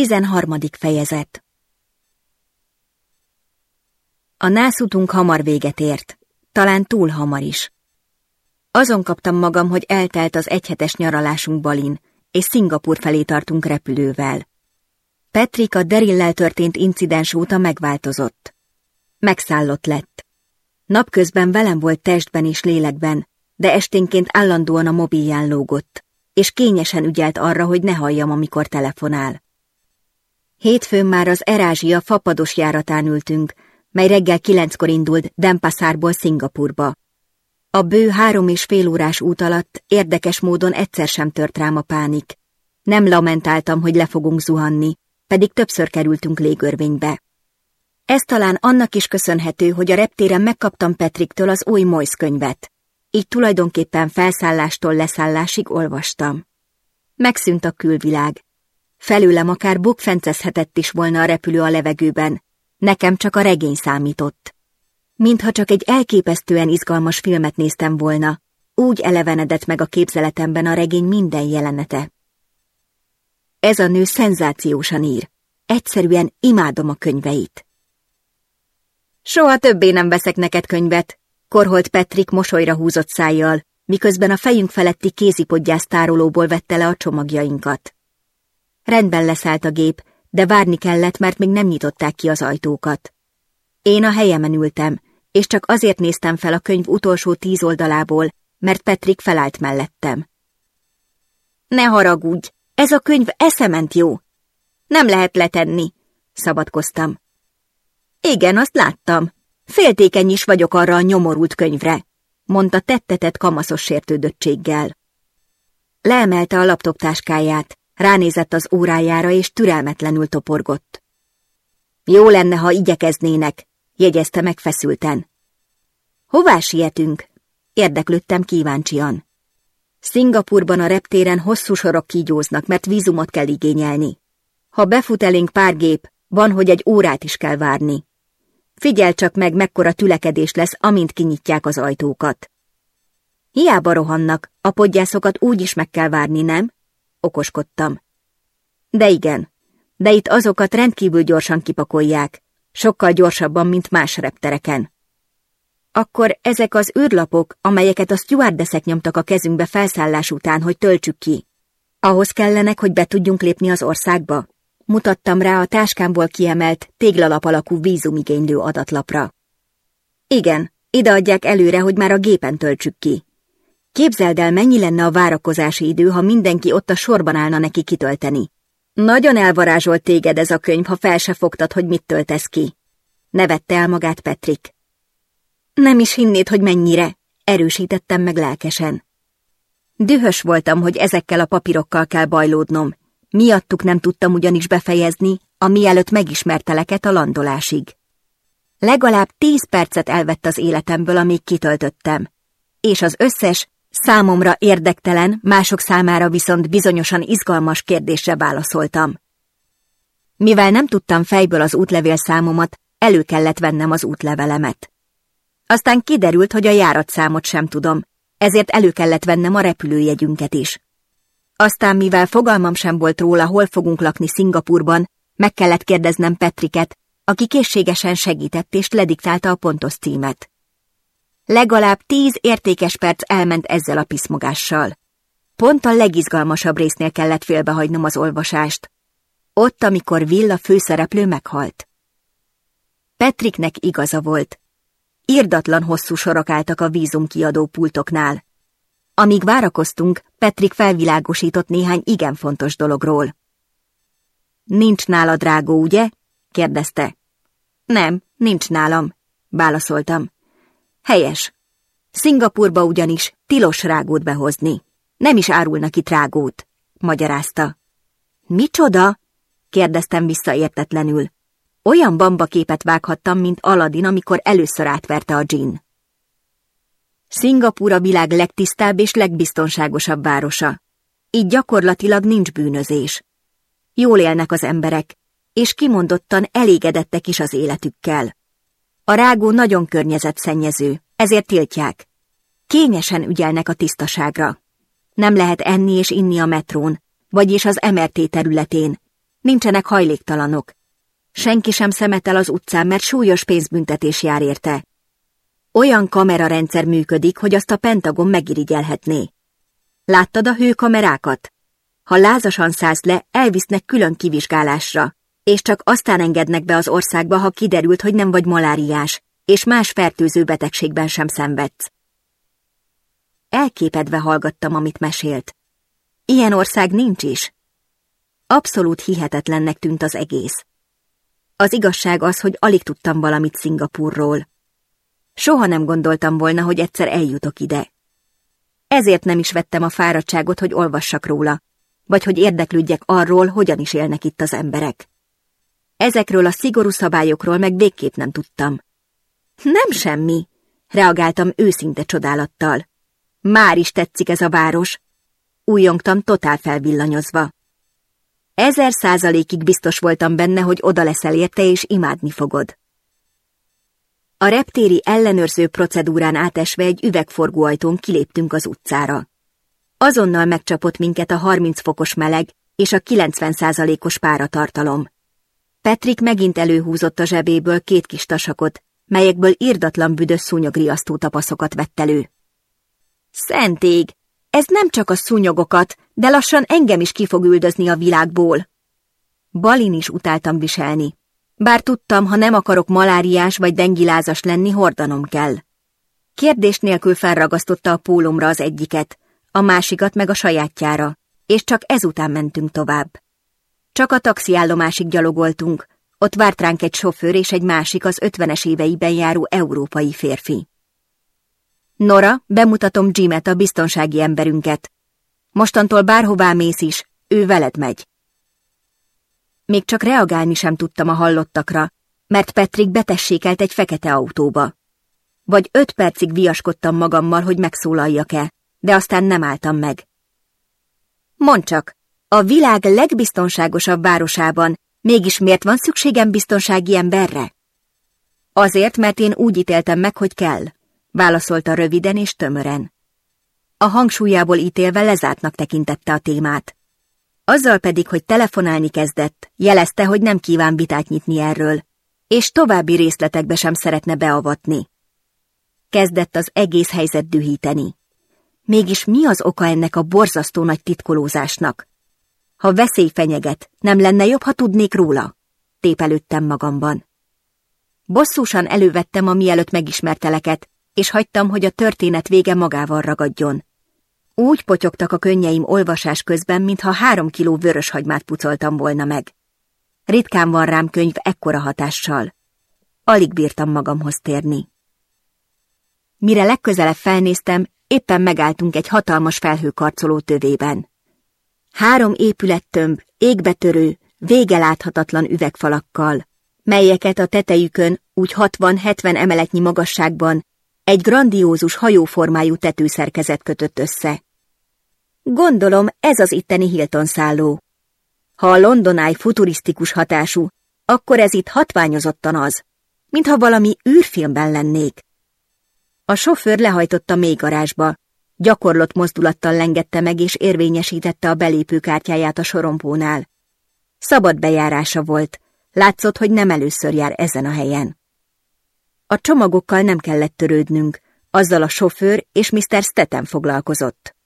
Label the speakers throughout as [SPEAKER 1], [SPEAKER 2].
[SPEAKER 1] 13. fejezet A nászutunk hamar véget ért, talán túl hamar is. Azon kaptam magam, hogy eltelt az egyhetes nyaralásunk Balin, és Szingapur felé tartunk repülővel. Petrik a Derillel történt incidens óta megváltozott. Megszállott lett. Napközben velem volt testben és lélekben, de esténként állandóan a mobilján lógott, és kényesen ügyelt arra, hogy ne halljam, amikor telefonál. Hétfőn már az Erázsia fapados járatán ültünk, mely reggel kilenckor indult Denpasarból Szingapurba. A bő három és fél órás út alatt érdekes módon egyszer sem tört rám a pánik. Nem lamentáltam, hogy le fogunk zuhanni, pedig többször kerültünk légörvénybe. Ez talán annak is köszönhető, hogy a reptéren megkaptam Petriktől az új Moisz könyvet. Így tulajdonképpen felszállástól leszállásig olvastam. Megszűnt a külvilág. Felőlem akár bukfencezhetett is volna a repülő a levegőben. Nekem csak a regény számított. Mintha csak egy elképesztően izgalmas filmet néztem volna, úgy elevenedett meg a képzeletemben a regény minden jelenete. Ez a nő szenzációsan ír. Egyszerűen imádom a könyveit. Soha többé nem veszek neked könyvet, korholt Petrik mosolyra húzott szájjal, miközben a fejünk feletti kézipodgyász tárolóból vette le a csomagjainkat. Rendben leszállt a gép, de várni kellett, mert még nem nyitották ki az ajtókat. Én a helyemen ültem, és csak azért néztem fel a könyv utolsó tíz oldalából, mert Petrik felállt mellettem. Ne haragudj, ez a könyv eszement jó. Nem lehet letenni, szabadkoztam. Igen, azt láttam. Féltékeny is vagyok arra a nyomorult könyvre, mondta tettetett kamaszos sértődöttséggel. Leemelte a laptoptáskáját, ránézett az órájára, és türelmetlenül toporgott. Jó lenne, ha igyekeznének, jegyezte meg feszülten. Hová sietünk? Érdeklődtem kíváncsian. Szingapurban a reptéren hosszú sorok kígyóznak, mert vízumot kell igényelni. Ha befut elénk pár gép, van, hogy egy órát is kell várni. Figyel csak meg, mekkora tülekedés lesz, amint kinyitják az ajtókat. Hiába rohannak, a podgyászokat úgy is meg kell várni, nem? Okoskodtam. De igen, de itt azokat rendkívül gyorsan kipakolják, sokkal gyorsabban, mint más reptereken. Akkor ezek az űrlapok, amelyeket a stewardeszek nyomtak a kezünkbe felszállás után, hogy töltsük ki. Ahhoz kellenek, hogy be tudjunk lépni az országba? Mutattam rá a táskámból kiemelt, téglalap alakú vízumigénylő adatlapra. Igen, ideadják előre, hogy már a gépen töltsük ki. Képzeld el, mennyi lenne a várakozási idő, ha mindenki ott a sorban állna neki kitölteni. Nagyon elvarázsolt téged ez a könyv, ha fel se fogtad, hogy mit töltesz ki. Nevette el magát Petrik. Nem is hinnéd, hogy mennyire, erősítettem meg lelkesen. Dühös voltam, hogy ezekkel a papírokkal kell bajlódnom. Miattuk nem tudtam ugyanis befejezni, a mielőtt megismerteleket a landolásig. Legalább tíz percet elvett az életemből, amíg kitöltöttem, és az összes, számomra érdektelen, mások számára viszont bizonyosan izgalmas kérdésre válaszoltam. Mivel nem tudtam fejből az útlevél számomat, elő kellett vennem az útlevelemet. Aztán kiderült, hogy a járatszámot sem tudom, ezért elő kellett vennem a repülőjegyünket is. Aztán, mivel fogalmam sem volt róla, hol fogunk lakni Szingapurban, meg kellett kérdeznem Petriket, aki készségesen segített és lediktálta a pontos címet. Legalább tíz értékes perc elment ezzel a piszmogással. Pont a legizgalmasabb résznél kellett félbehagynom az olvasást. Ott, amikor Villa főszereplő meghalt. Petriknek igaza volt. Irdatlan hosszú sorok álltak a vízumkiadó pultoknál. Amíg várakoztunk, Petrik felvilágosított néhány igen fontos dologról. Nincs nála drágó, ugye? kérdezte. Nem, nincs nálam, válaszoltam. Helyes. Szingapurba ugyanis tilos rágót behozni. Nem is árulnak itt rágót, magyarázta. Micsoda? kérdeztem visszaértetlenül. Olyan bamba képet vághattam, mint Aladin, amikor először átverte a dzsin. Szingapúr a világ legtisztább és legbiztonságosabb városa. Így gyakorlatilag nincs bűnözés. Jól élnek az emberek, és kimondottan elégedettek is az életükkel. A rágó nagyon környezetszennyező, ezért tiltják. Kényesen ügyelnek a tisztaságra. Nem lehet enni és inni a metrón, vagyis az MRT területén, Nincsenek hajléktalanok. Senki sem szemetel az utcán, mert súlyos pénzbüntetés jár érte. Olyan kamerarendszer működik, hogy azt a Pentagon megirigyelhetné. Láttad a hőkamerákat? Ha lázasan szállsz le, elvisznek külön kivizsgálásra, és csak aztán engednek be az országba, ha kiderült, hogy nem vagy maláriás, és más fertőző betegségben sem szenvedsz. Elképedve hallgattam, amit mesélt. Ilyen ország nincs is. Abszolút hihetetlennek tűnt az egész. Az igazság az, hogy alig tudtam valamit Szingapurról. Soha nem gondoltam volna, hogy egyszer eljutok ide. Ezért nem is vettem a fáradtságot, hogy olvassak róla, vagy hogy érdeklődjek arról, hogyan is élnek itt az emberek. Ezekről a szigorú szabályokról meg végképp nem tudtam. Nem semmi, reagáltam őszinte csodálattal. Már is tetszik ez a város. Újongtam totál felvillanyozva. Ezer százalékig biztos voltam benne, hogy oda leszel érte és imádni fogod. A reptéri ellenőrző procedúrán átesve egy üvegforgóajtón kiléptünk az utcára. Azonnal megcsapott minket a 30 fokos meleg és a 90 százalékos páratartalom. Petrik megint előhúzott a zsebéből két kis tasakot, melyekből írdatlan büdös szúnyogriasztó tapaszokat vett elő. Szentég! Ez nem csak a szúnyogokat, de lassan engem is ki fog üldözni a világból. Balin is utáltam viselni. Bár tudtam, ha nem akarok maláriás vagy dengilázas lenni, hordanom kell. Kérdés nélkül felragasztotta a pólomra az egyiket, a másikat meg a sajátjára, és csak ezután mentünk tovább. Csak a taxiállomásig gyalogoltunk, ott várt ránk egy sofőr és egy másik az ötvenes éveiben járó európai férfi. Nora, bemutatom Jimet, a biztonsági emberünket. Mostantól bárhová mész is, ő veled megy. Még csak reagálni sem tudtam a hallottakra, mert Patrick betessékelt egy fekete autóba. Vagy öt percig viaskodtam magammal, hogy megszólaljak-e, de aztán nem álltam meg. Mondd csak, a világ legbiztonságosabb városában mégis miért van szükségem biztonsági emberre? Azért, mert én úgy ítéltem meg, hogy kell, válaszolta röviden és tömören. A hangsúlyából ítélve lezártnak tekintette a témát. Azzal pedig, hogy telefonálni kezdett, jelezte, hogy nem kíván vitát nyitni erről, és további részletekbe sem szeretne beavatni. Kezdett az egész helyzet dühíteni. Mégis mi az oka ennek a borzasztó nagy titkolózásnak? Ha veszély fenyeget, nem lenne jobb, ha tudnék róla? Tépelődtem magamban. Bosszúsan elővettem a mielőtt megismerteleket, és hagytam, hogy a történet vége magával ragadjon. Úgy potyogtak a könnyeim olvasás közben, mintha három kiló vörös hagymát pucoltam volna meg. Ritkán van rám könyv ekkora hatással. Alig bírtam magamhoz térni. Mire legközelebb felnéztem, éppen megálltunk egy hatalmas felhőkarcoló tövében. Három épülettömb, égbetörő, vége láthatatlan üvegfalakkal, melyeket a tetejükön úgy 60-70 emeletnyi magasságban egy grandiózus hajóformájú tetőszerkezet kötött össze. Gondolom ez az itteni Hilton szálló. Ha a Londonáj futurisztikus hatású, akkor ez itt hatványozottan az, mintha valami űrfilmben lennék. A sofőr lehajtotta még garázsba, gyakorlott mozdulattal lengette meg és érvényesítette a belépőkártyáját a sorompónál. Szabad bejárása volt, látszott, hogy nem először jár ezen a helyen. A csomagokkal nem kellett törődnünk, azzal a sofőr és Mr. Stetten foglalkozott.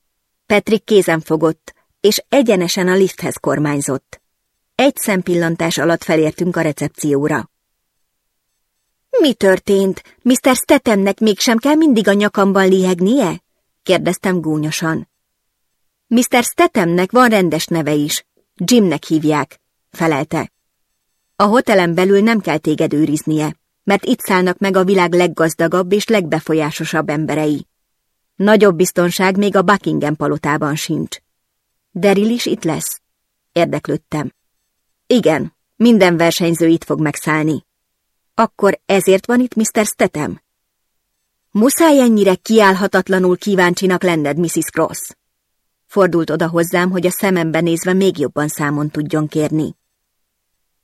[SPEAKER 1] Patrick kézen fogott, és egyenesen a lifthez kormányzott. Egy szempillantás alatt felértünk a recepcióra. Mi történt? Mr. Stettemnek mégsem kell mindig a nyakamban lihegnie? Kérdeztem gúnyosan. Mr. Stettemnek van rendes neve is. Jimnek hívják, felelte. A hotelem belül nem kell téged őriznie mert itt szállnak meg a világ leggazdagabb és legbefolyásosabb emberei. Nagyobb biztonság még a Buckingham palotában sincs. Deril is itt lesz? Érdeklődtem. Igen, minden versenyző itt fog megszállni. Akkor ezért van itt Mr. Stetem? Muszáj ennyire kiállhatatlanul kíváncsinak lenned, Mrs. Cross. Fordult oda hozzám, hogy a szemembe nézve még jobban számon tudjon kérni.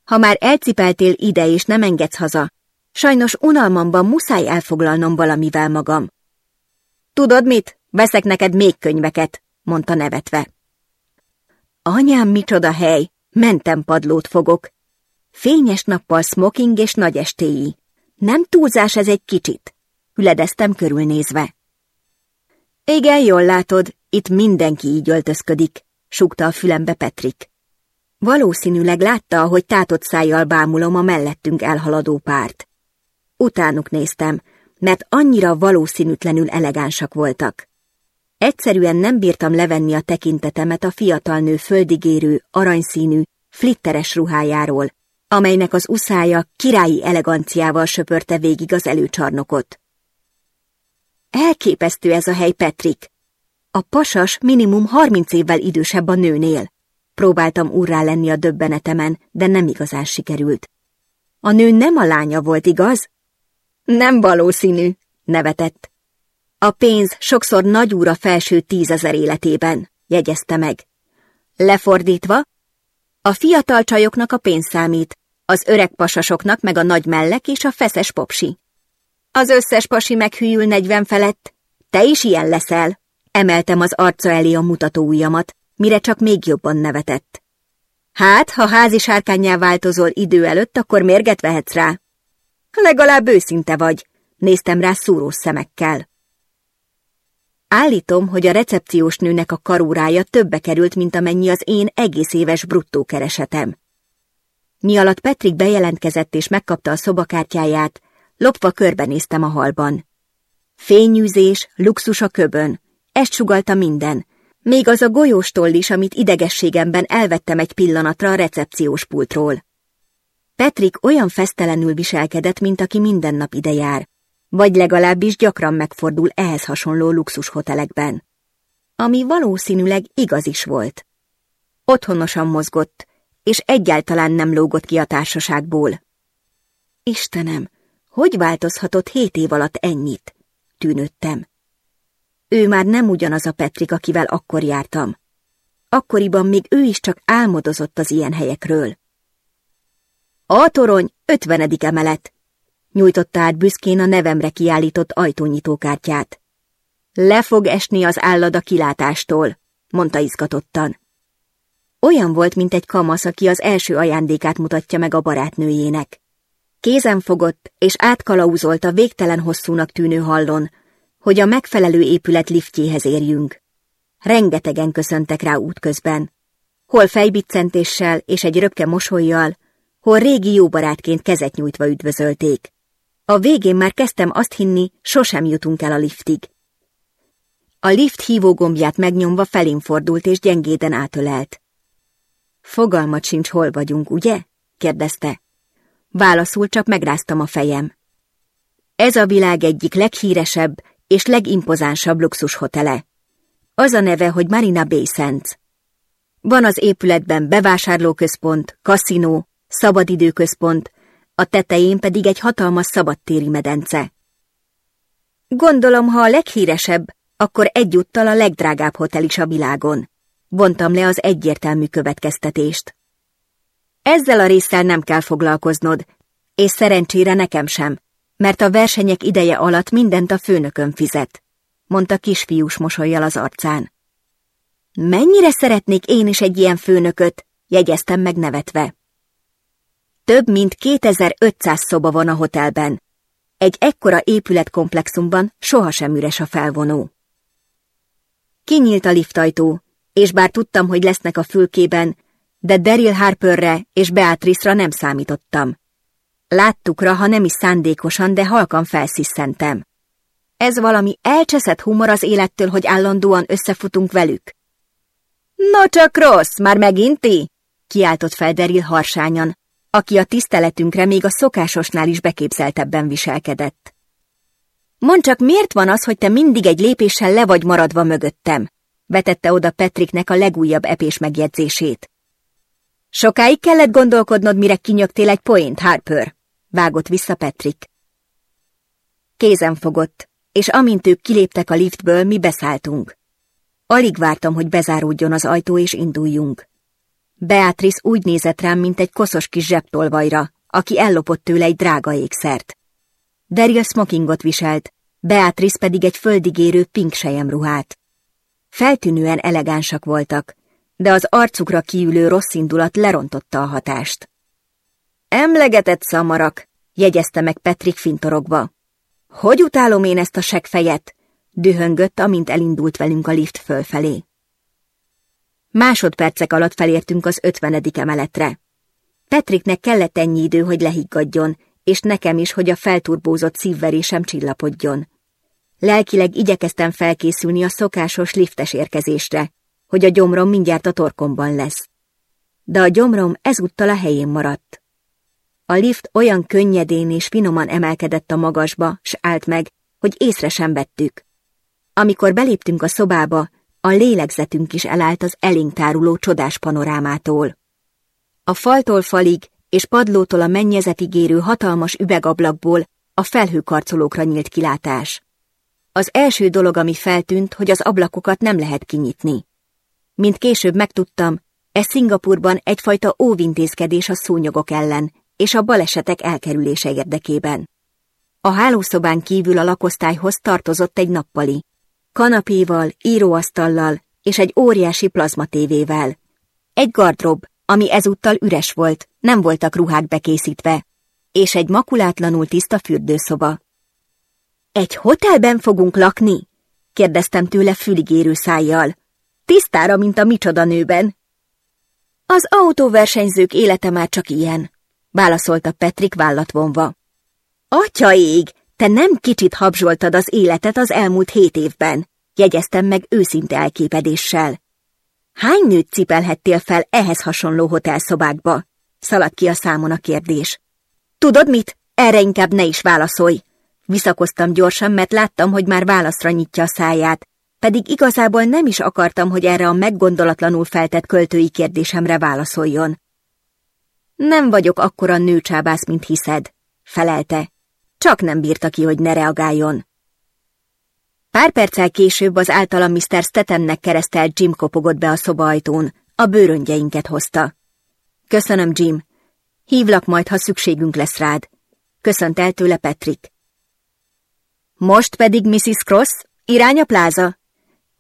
[SPEAKER 1] Ha már elcipeltél ide és nem engedsz haza, Sajnos unalmamban muszáj elfoglalnom valamivel magam. Tudod mit? Veszek neked még könyveket, mondta nevetve. Anyám, micsoda hely! Mentem padlót fogok. Fényes nappal smoking és nagy estéi. Nem túlzás ez egy kicsit? Üledeztem körülnézve. Igen, jól látod, itt mindenki így öltözködik, súgta a fülembe Petrik. Valószínűleg látta, hogy tátott szájjal bámulom a mellettünk elhaladó párt. Utánuk néztem, mert annyira valószínűtlenül elegánsak voltak. Egyszerűen nem bírtam levenni a tekintetemet a fiatal nő földigérő, aranyszínű, flitteres ruhájáról, amelynek az uszája királyi eleganciával söpörte végig az előcsarnokot. Elképesztő ez a hely, Petrik! A pasas minimum harminc évvel idősebb a nőnél. Próbáltam úrrá lenni a döbbenetemen, de nem igazán sikerült. A nő nem a lánya volt, igaz? Nem valószínű, nevetett. A pénz sokszor nagy úra felső tízezer életében, jegyezte meg. Lefordítva, a fiatal csajoknak a pénz számít, az öreg pasasoknak meg a nagy mellek és a feszes popsi. Az összes pasi meghűl negyven felett. Te is ilyen leszel. Emeltem az arca elé a mutató ujjamat, mire csak még jobban nevetett. Hát, ha házi sárkányjá változol idő előtt, akkor mérget vehetsz rá. Legalább őszinte vagy, néztem rá szúrós szemekkel. Állítom, hogy a recepciós nőnek a karórája többe került, mint amennyi az én egész éves bruttó keresetem. Mi alatt Petrik bejelentkezett és megkapta a szobakártyáját, lopva körbenéztem a halban. Fényűzés, luxus a köbön, ezt sugalta minden, még az a golyóstoll is, amit idegességemben elvettem egy pillanatra a recepciós pultról. Petrik olyan fesztelenül viselkedett, mint aki minden nap ide jár, vagy legalábbis gyakran megfordul ehhez hasonló luxushotelekben. Ami valószínűleg igaz is volt. Otthonosan mozgott, és egyáltalán nem lógott ki a társaságból. Istenem, hogy változhatott hét év alatt ennyit? Tűnődtem. Ő már nem ugyanaz a Petrik, akivel akkor jártam. Akkoriban még ő is csak álmodozott az ilyen helyekről. A torony ötvenedik emelet, nyújtotta át büszkén a nevemre kiállított ajtónyitókártyát. Le fog esni az állad a kilátástól, mondta izgatottan. Olyan volt, mint egy kamasz, aki az első ajándékát mutatja meg a barátnőjének. Kézen fogott, és átkalauzolt a végtelen hosszúnak tűnő hallon, hogy a megfelelő épület liftjéhez érjünk. Rengetegen köszöntek rá útközben. Hol fejbiccentéssel és egy röpke mosolyjal, hol régi jó barátként kezet nyújtva üdvözölték. A végén már kezdtem azt hinni, sosem jutunk el a liftig. A lift hívógombját megnyomva felén fordult és gyengéden átölelt. Fogalmat sincs, hol vagyunk, ugye? kérdezte. Válaszul csak megráztam a fejem. Ez a világ egyik leghíresebb és legimpozánsabb luxushotele. Az a neve, hogy Marina Bay Sands. Van az épületben bevásárlóközpont, kaszinó, szabadidőközpont, a tetején pedig egy hatalmas szabadtéri medence. Gondolom, ha a leghíresebb, akkor egyúttal a legdrágább hotel is a világon. Vontam le az egyértelmű következtetést. Ezzel a résszel nem kell foglalkoznod, és szerencsére nekem sem, mert a versenyek ideje alatt mindent a főnökön fizet, mondta kisfiús mosolyjal az arcán. Mennyire szeretnék én is egy ilyen főnököt, jegyeztem megnevetve. Több mint 2500 szoba van a hotelben. Egy ekkora épületkomplexumban sohasem üres a felvonó. Kinyílt a liftajtó, és bár tudtam, hogy lesznek a fülkében, de Daryl Harperre és Beatrice-ra nem számítottam. Láttukra, ha nem is szándékosan, de halkan felsziszentem. Ez valami elcseszett humor az élettől, hogy állandóan összefutunk velük. No csak rossz, már megint ti? kiáltott fel Daryl harsányan, aki a tiszteletünkre még a szokásosnál is beképzeltebben viselkedett. Mondd csak, miért van az, hogy te mindig egy lépéssel le vagy maradva mögöttem? vetette oda Petriknek a legújabb epés megjegyzését. Sokáig kellett gondolkodnod, mire kinyögtél egy poént, Harper, vágott vissza Petrik. Kézen fogott, és amint ők kiléptek a liftből, mi beszálltunk. Alig vártam, hogy bezáródjon az ajtó és induljunk. Beatrice úgy nézett rám, mint egy koszos kis zsebtolvajra, aki ellopott tőle egy drága ékszert. Daryl smokingot viselt, Beatrice pedig egy földigérő pink ruhát. Feltűnően elegánsak voltak, de az arcukra kiülő rossz indulat lerontotta a hatást. Emlegetett szamarak, jegyezte meg Petrik fintorogva. Hogy utálom én ezt a segfejet? dühöngött, amint elindult velünk a lift fölfelé. Másodpercek alatt felértünk az ötvenedik emeletre. Petriknek kellett ennyi idő, hogy lehiggadjon, és nekem is, hogy a felturbózott szívverésem csillapodjon. Lelkileg igyekeztem felkészülni a szokásos liftes érkezésre, hogy a gyomrom mindjárt a torkomban lesz. De a gyomrom ezúttal a helyén maradt. A lift olyan könnyedén és finoman emelkedett a magasba, s állt meg, hogy észre sem vettük. Amikor beléptünk a szobába, a lélegzetünk is elállt az elénk táruló csodás panorámától. A faltól falig és padlótól a mennyezetig érő hatalmas üvegablakból a felhőkarcolókra nyílt kilátás. Az első dolog, ami feltűnt, hogy az ablakokat nem lehet kinyitni. Mint később megtudtam, ez Szingapurban egyfajta óvintézkedés a szúnyogok ellen és a balesetek elkerülése érdekében. A hálószobán kívül a lakosztályhoz tartozott egy nappali, kanapéval, íróasztallal és egy óriási plazmatévével. Egy gardrob, ami ezúttal üres volt, nem voltak ruhák bekészítve, és egy makulátlanul tiszta fürdőszoba. Egy hotelben fogunk lakni? kérdeztem tőle füligérő szájjal. Tisztára, mint a micsoda nőben. Az autóversenyzők élete már csak ilyen, válaszolta Petrik vállat vonva. Atya ég, te nem kicsit habzsoltad az életet az elmúlt hét évben, jegyeztem meg őszinte elképedéssel. Hány nőt cipelhettél fel ehhez hasonló hotelszobákba? Szaladt ki a számon a kérdés. Tudod mit? Erre inkább ne is válaszolj. Visszakoztam gyorsan, mert láttam, hogy már válaszra nyitja a száját, pedig igazából nem is akartam, hogy erre a meggondolatlanul feltett költői kérdésemre válaszoljon. Nem vagyok akkora nőcsábász, mint hiszed, felelte. Csak nem bírta ki, hogy ne reagáljon. Pár perccel később az általam Mr. Stettennek keresztelt Jim kopogott be a szobaajtón, a bőröngyeinket hozta. Köszönöm, Jim. Hívlak majd, ha szükségünk lesz rád. Köszönt el tőle Patrick. Most pedig Mrs. Cross, irány a pláza.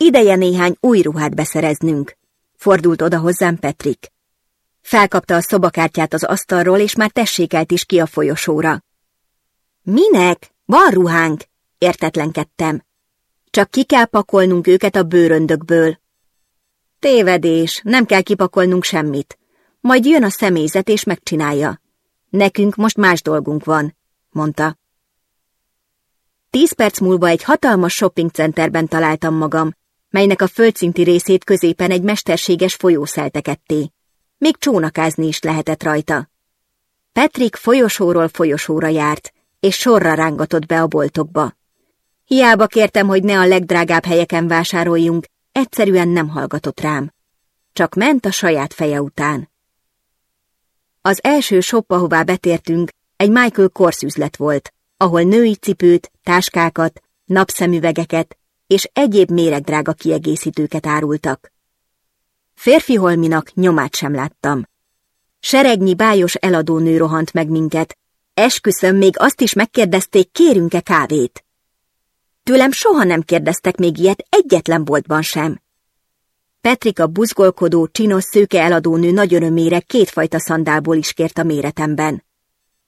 [SPEAKER 1] Ideje néhány új ruhát beszereznünk. Fordult oda hozzám Patrick. Felkapta a szobakártyát az asztalról, és már tessékelt is ki a folyosóra. Minek? Van ruhánk? Értetlenkedtem. Csak ki kell pakolnunk őket a bőröndökből. Tévedés, nem kell kipakolnunk semmit. Majd jön a személyzet és megcsinálja. Nekünk most más dolgunk van, mondta. Tíz perc múlva egy hatalmas shoppingcenterben találtam magam, melynek a földszinti részét középen egy mesterséges folyó szelteketté. Még csónakázni is lehetett rajta. Petrik folyosóról folyosóra járt, és sorra rángatott be a boltokba. Hiába kértem, hogy ne a legdrágább helyeken vásároljunk, egyszerűen nem hallgatott rám. Csak ment a saját feje után. Az első shop, ahová betértünk, egy Michael Kors üzlet volt, ahol női cipőt, táskákat, napszemüvegeket és egyéb méregdrága kiegészítőket árultak. Férfi holminak nyomát sem láttam. Seregnyi bájos eladónő rohant meg minket, esküszöm még azt is megkérdezték, kérünk-e kávét. Tőlem soha nem kérdeztek még ilyet egyetlen boltban sem. Petrika buzgolkodó, csinos szőke eladónő nagy örömére kétfajta szandálból is kért a méretemben.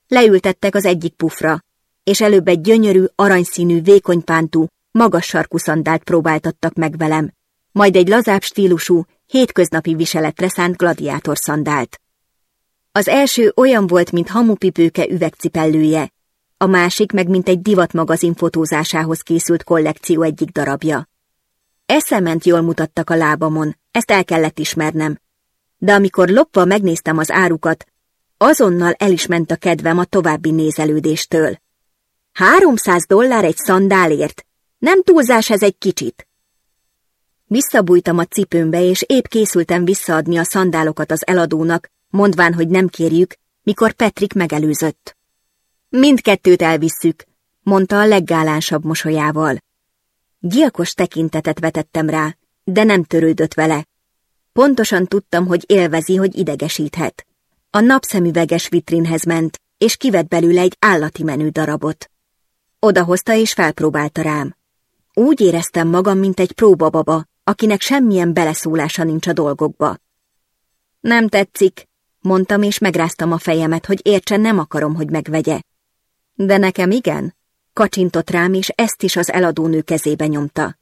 [SPEAKER 1] Leültettek az egyik pufra, és előbb egy gyönyörű, aranyszínű, vékonypántú, magas sarkú szandált próbáltattak meg velem, majd egy lazább stílusú, hétköznapi viseletre szánt gladiátor szandált. Az első olyan volt, mint hamupipőke üvegcipellője, a másik meg mint egy divatmagazin fotózásához készült kollekció egyik darabja. Eszement jól mutattak a lábamon, ezt el kellett ismernem. De amikor lopva megnéztem az árukat, azonnal el is ment a kedvem a további nézelődéstől. Háromszáz dollár egy szandálért? Nem túlzás ez egy kicsit? Visszabújtam a cipőmbe, és épp készültem visszaadni a szandálokat az eladónak, mondván, hogy nem kérjük, mikor Petrik megelőzött. Mindkettőt elvisszük, mondta a leggálánsabb mosolyával. Gyilkos tekintetet vetettem rá, de nem törődött vele. Pontosan tudtam, hogy élvezi, hogy idegesíthet. A napszemüveges vitrinhez ment, és kivett belőle egy állati menő darabot. Odahozta és felpróbálta rám. Úgy éreztem magam, mint egy próbababa, akinek semmilyen beleszólása nincs a dolgokba. Nem tetszik, mondtam, és megráztam a fejemet, hogy értsen nem akarom, hogy megvegye. De nekem igen, kacsintott rám, és ezt is az eladónő kezébe nyomta.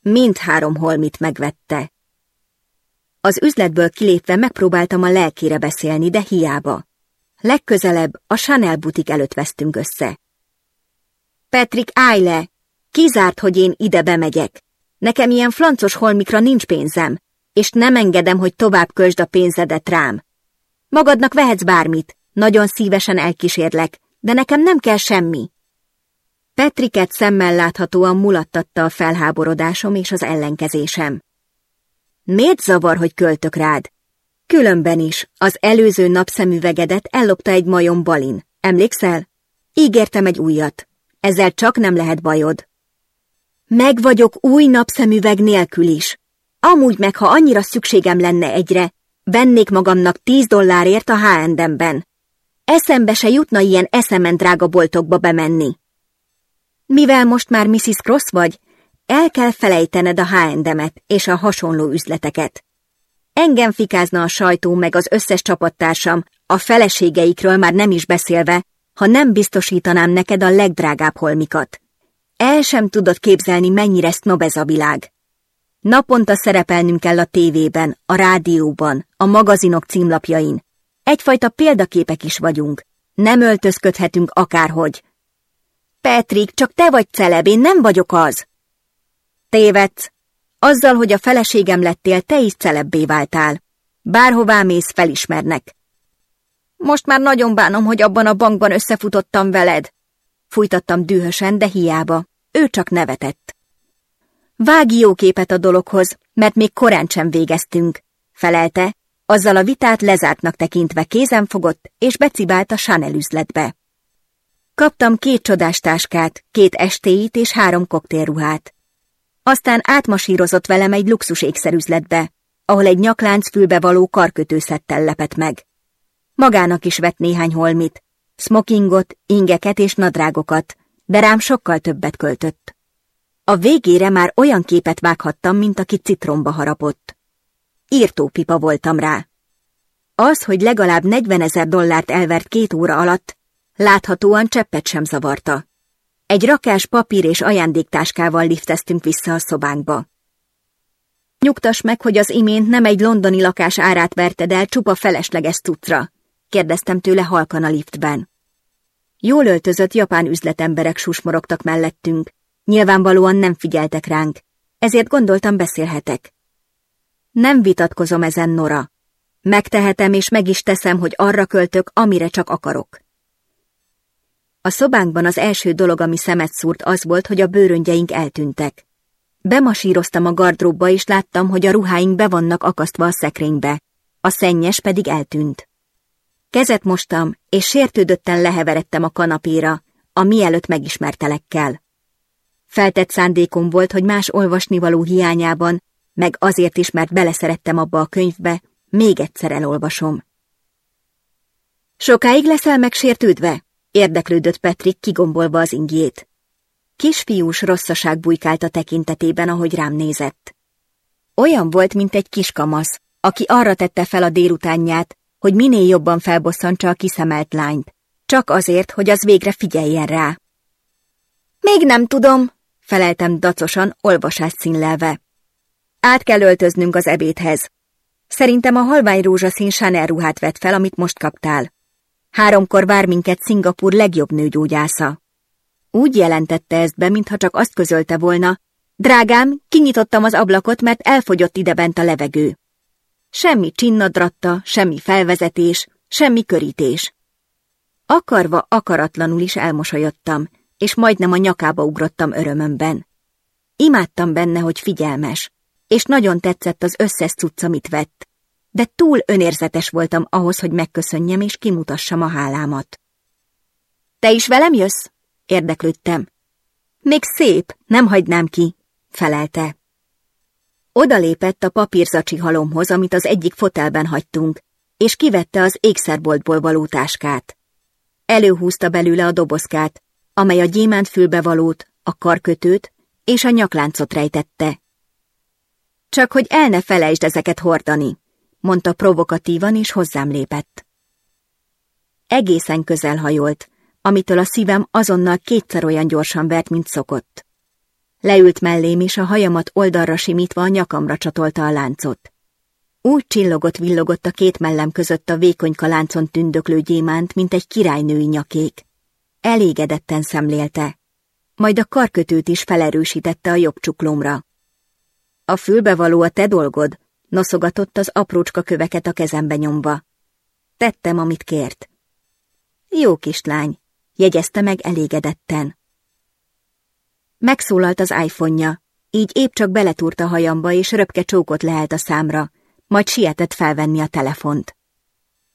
[SPEAKER 1] Mindhárom holmit megvette. Az üzletből kilépve megpróbáltam a lelkére beszélni, de hiába. Legközelebb a Chanel butik előtt vesztünk össze. Petrik, állj le! Kizárt, hogy én ide bemegyek. Nekem ilyen flancos holmikra nincs pénzem, és nem engedem, hogy tovább kösd a pénzedet rám. Magadnak vehetsz bármit, nagyon szívesen elkísérlek, de nekem nem kell semmi. Petriket szemmel láthatóan mulattatta a felháborodásom és az ellenkezésem. Miért zavar, hogy költök rád? Különben is, az előző napszemüvegedet ellopta egy majom balin. Emlékszel? Ígértem egy újat. Ezzel csak nem lehet bajod. Meg vagyok új napszemüveg nélkül is. Amúgy meg, ha annyira szükségem lenne egyre, vennék magamnak tíz dollárért a H&M-ben. Eszembe se jutna ilyen eszemen drága boltokba bemenni. Mivel most már Mrs. Cross vagy, el kell felejtened a H&M-et és a hasonló üzleteket. Engem fikázna a sajtó meg az összes csapattársam, a feleségeikről már nem is beszélve, ha nem biztosítanám neked a legdrágább holmikat. El sem tudod képzelni, mennyire sznob ez a világ. Naponta szerepelnünk kell a tévében, a rádióban, a magazinok címlapjain. Egyfajta példaképek is vagyunk. Nem öltözködhetünk akárhogy. Petrik, csak te vagy celeb, én nem vagyok az. Tévedsz. Azzal, hogy a feleségem lettél, te is celebbé váltál. Bárhová mész, felismernek. Most már nagyon bánom, hogy abban a bankban összefutottam veled. Fújtattam dühösen, de hiába. Ő csak nevetett. Vági jó képet a dologhoz, mert még korán sem végeztünk, felelte, azzal a vitát lezártnak tekintve kézen fogott, és becibált a Chanel üzletbe. Kaptam két csodás táskát, két estéit és három koktélruhát. Aztán átmasírozott velem egy luxus ékszerüzletbe, ahol egy nyaklánc fülbe való karkötőszettel lepett meg. Magának is vett néhány holmit, smokingot, ingeket és nadrágokat, de rám sokkal többet költött. A végére már olyan képet vághattam, mint aki citromba harapott. Írtópipa voltam rá. Az, hogy legalább 40 ezer dollárt elvert két óra alatt, láthatóan cseppet sem zavarta. Egy rakás papír és ajándéktáskával lifteztünk vissza a szobánkba. Nyugtass meg, hogy az imént nem egy londoni lakás árát verted el csupa felesleges cuccra, kérdeztem tőle halkan a liftben. Jól öltözött japán üzletemberek susmorogtak mellettünk, nyilvánvalóan nem figyeltek ránk, ezért gondoltam beszélhetek. Nem vitatkozom ezen, Nora. Megtehetem és meg is teszem, hogy arra költök, amire csak akarok. A szobánkban az első dolog, ami szemet szúrt, az volt, hogy a bőröngyeink eltűntek. Bemasíroztam a gardróbba, és láttam, hogy a ruháink be vannak akasztva a szekrénybe, a szennyes pedig eltűnt. Kezet mostam, és sértődötten leheveredtem a kanapéra, a mielőtt megismertelekkel. Feltett szándékom volt, hogy más olvasnivaló hiányában, meg azért is, mert beleszerettem abba a könyvbe, még egyszer elolvasom. Sokáig leszel megsértődve? Érdeklődött Petrik kigombolva az ingjét. Kisfiús rosszaság bujkált a tekintetében, ahogy rám nézett. Olyan volt, mint egy kiskamasz, aki arra tette fel a délutánját, hogy minél jobban felbosszantsa a kiszemelt lányt, csak azért, hogy az végre figyeljen rá. Még nem tudom, feleltem dacosan, olvasás színlelve. Át kell öltöznünk az ebédhez. Szerintem a halvány rózsaszín Chanel ruhát vett fel, amit most kaptál. Háromkor vár minket Szingapur legjobb nőgyógyásza. Úgy jelentette ezt be, mintha csak azt közölte volna, drágám, kinyitottam az ablakot, mert elfogyott idebent a levegő. Semmi csinnadratta, semmi felvezetés, semmi körítés. Akarva, akaratlanul is elmosolyodtam, és majdnem a nyakába ugrottam örömömben. Imádtam benne, hogy figyelmes, és nagyon tetszett az összes cucc, amit vett, de túl önérzetes voltam ahhoz, hogy megköszönjem és kimutassam a hálámat. Te is velem jössz? Érdeklődtem. Még szép, nem hagynám ki, felelte. Odalépett a papírzacsi halomhoz, amit az egyik fotelben hagytunk, és kivette az ékszerboltból való táskát. Előhúzta belőle a dobozkát, amely a gyémánt fülbevalót, a karkötőt és a nyakláncot rejtette. Csak hogy el ne felejtsd ezeket hordani, mondta provokatívan, és hozzám lépett. Egészen közel hajolt, amitől a szívem azonnal kétszer olyan gyorsan vert, mint szokott. Leült mellém, és a hajamat oldalra simítva a nyakamra csatolta a láncot. Úgy csillogott-villogott a két mellem között a vékonyka láncon tündöklő gyémánt, mint egy királynői nyakék. Elégedetten szemlélte, majd a karkötőt is felerősítette a jobb csuklomra. A fülbevaló a te dolgod, noszogatott az aprócska köveket a kezembe nyomva. Tettem, amit kért. Jó kislány, jegyezte meg elégedetten. Megszólalt az iPhone-ja, így épp csak beletúrt a hajamba, és röpke csókot lehelt a számra, majd sietett felvenni a telefont.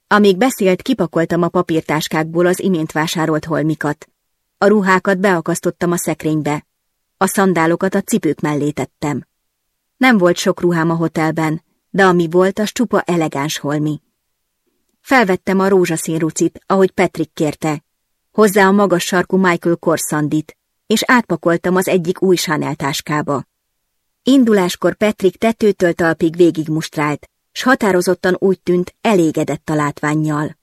[SPEAKER 1] Amíg beszélt, kipakoltam a papírtáskákból az imént vásárolt holmikat. A ruhákat beakasztottam a szekrénybe. A szandálokat a cipők mellé tettem. Nem volt sok ruhám a hotelben, de ami volt, az csupa elegáns holmi. Felvettem a rózsaszín rucit, ahogy Patrick kérte, hozzá a magas sarkú Michael Korsandit, és átpakoltam az egyik új Chanel táskába. Induláskor Patrick tetőtől talpig végigmustrált, s határozottan úgy tűnt, elégedett a látványjal.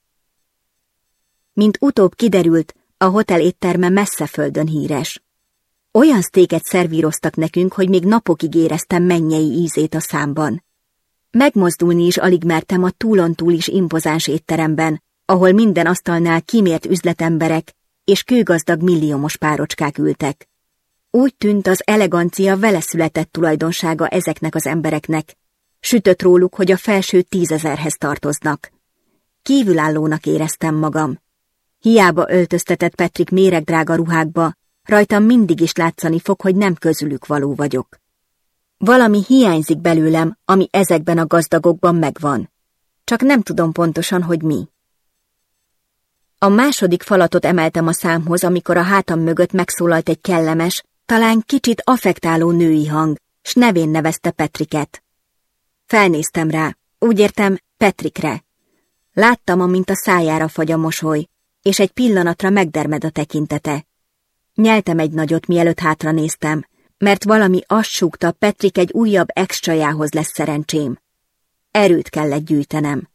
[SPEAKER 1] Mint utóbb kiderült, a hotel étterme messze földön híres. Olyan sztéket szervíroztak nekünk, hogy még napokig éreztem mennyei ízét a számban. Megmozdulni is alig mertem a túlon túl is impozáns étteremben, ahol minden asztalnál kimért üzletemberek és kőgazdag milliómos párocskák ültek. Úgy tűnt az elegancia vele született tulajdonsága ezeknek az embereknek. Sütött róluk, hogy a felső tízezerhez tartoznak. Kívülállónak éreztem magam. Hiába öltöztetett Petrik méregdrága ruhákba, rajtam mindig is látszani fog, hogy nem közülük való vagyok. Valami hiányzik belőlem, ami ezekben a gazdagokban megvan. Csak nem tudom pontosan, hogy mi. A második falatot emeltem a számhoz, amikor a hátam mögött megszólalt egy kellemes, talán kicsit affektáló női hang, s nevén nevezte Petriket. Felnéztem rá, úgy értem Petrikre. Láttam, amint a szájára fagy a mosoly, és egy pillanatra megdermed a tekintete. Nyeltem egy nagyot, mielőtt hátra néztem, mert valami azt súgta, Petrik egy újabb extrajához lesz szerencsém. Erőt kellett gyűjtenem.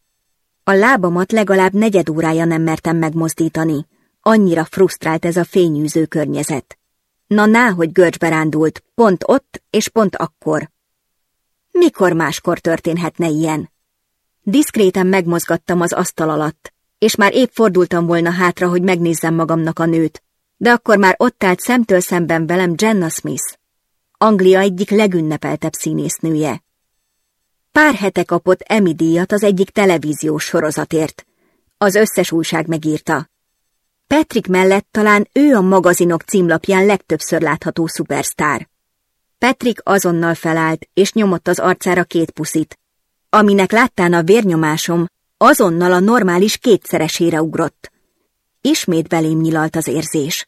[SPEAKER 1] A lábamat legalább negyed órája nem mertem megmozdítani, annyira frusztrált ez a fényűző környezet. Na náhogy görcsbe rándult, pont ott és pont akkor. Mikor máskor történhetne ilyen? Diszkréten megmozgattam az asztal alatt, és már épp fordultam volna hátra, hogy megnézzem magamnak a nőt, de akkor már ott állt szemtől szemben velem Jenna Smith, Anglia egyik legünnepeltebb színésznője. Pár hete kapott Emmy díjat az egyik televíziós sorozatért. Az összes újság megírta. Patrick mellett talán ő a magazinok címlapján legtöbbször látható szupersztár. Patrick azonnal felállt, és nyomott az arcára két puszit, aminek láttán a vérnyomásom azonnal a normális kétszeresére ugrott. Ismét belém nyilalt az érzés.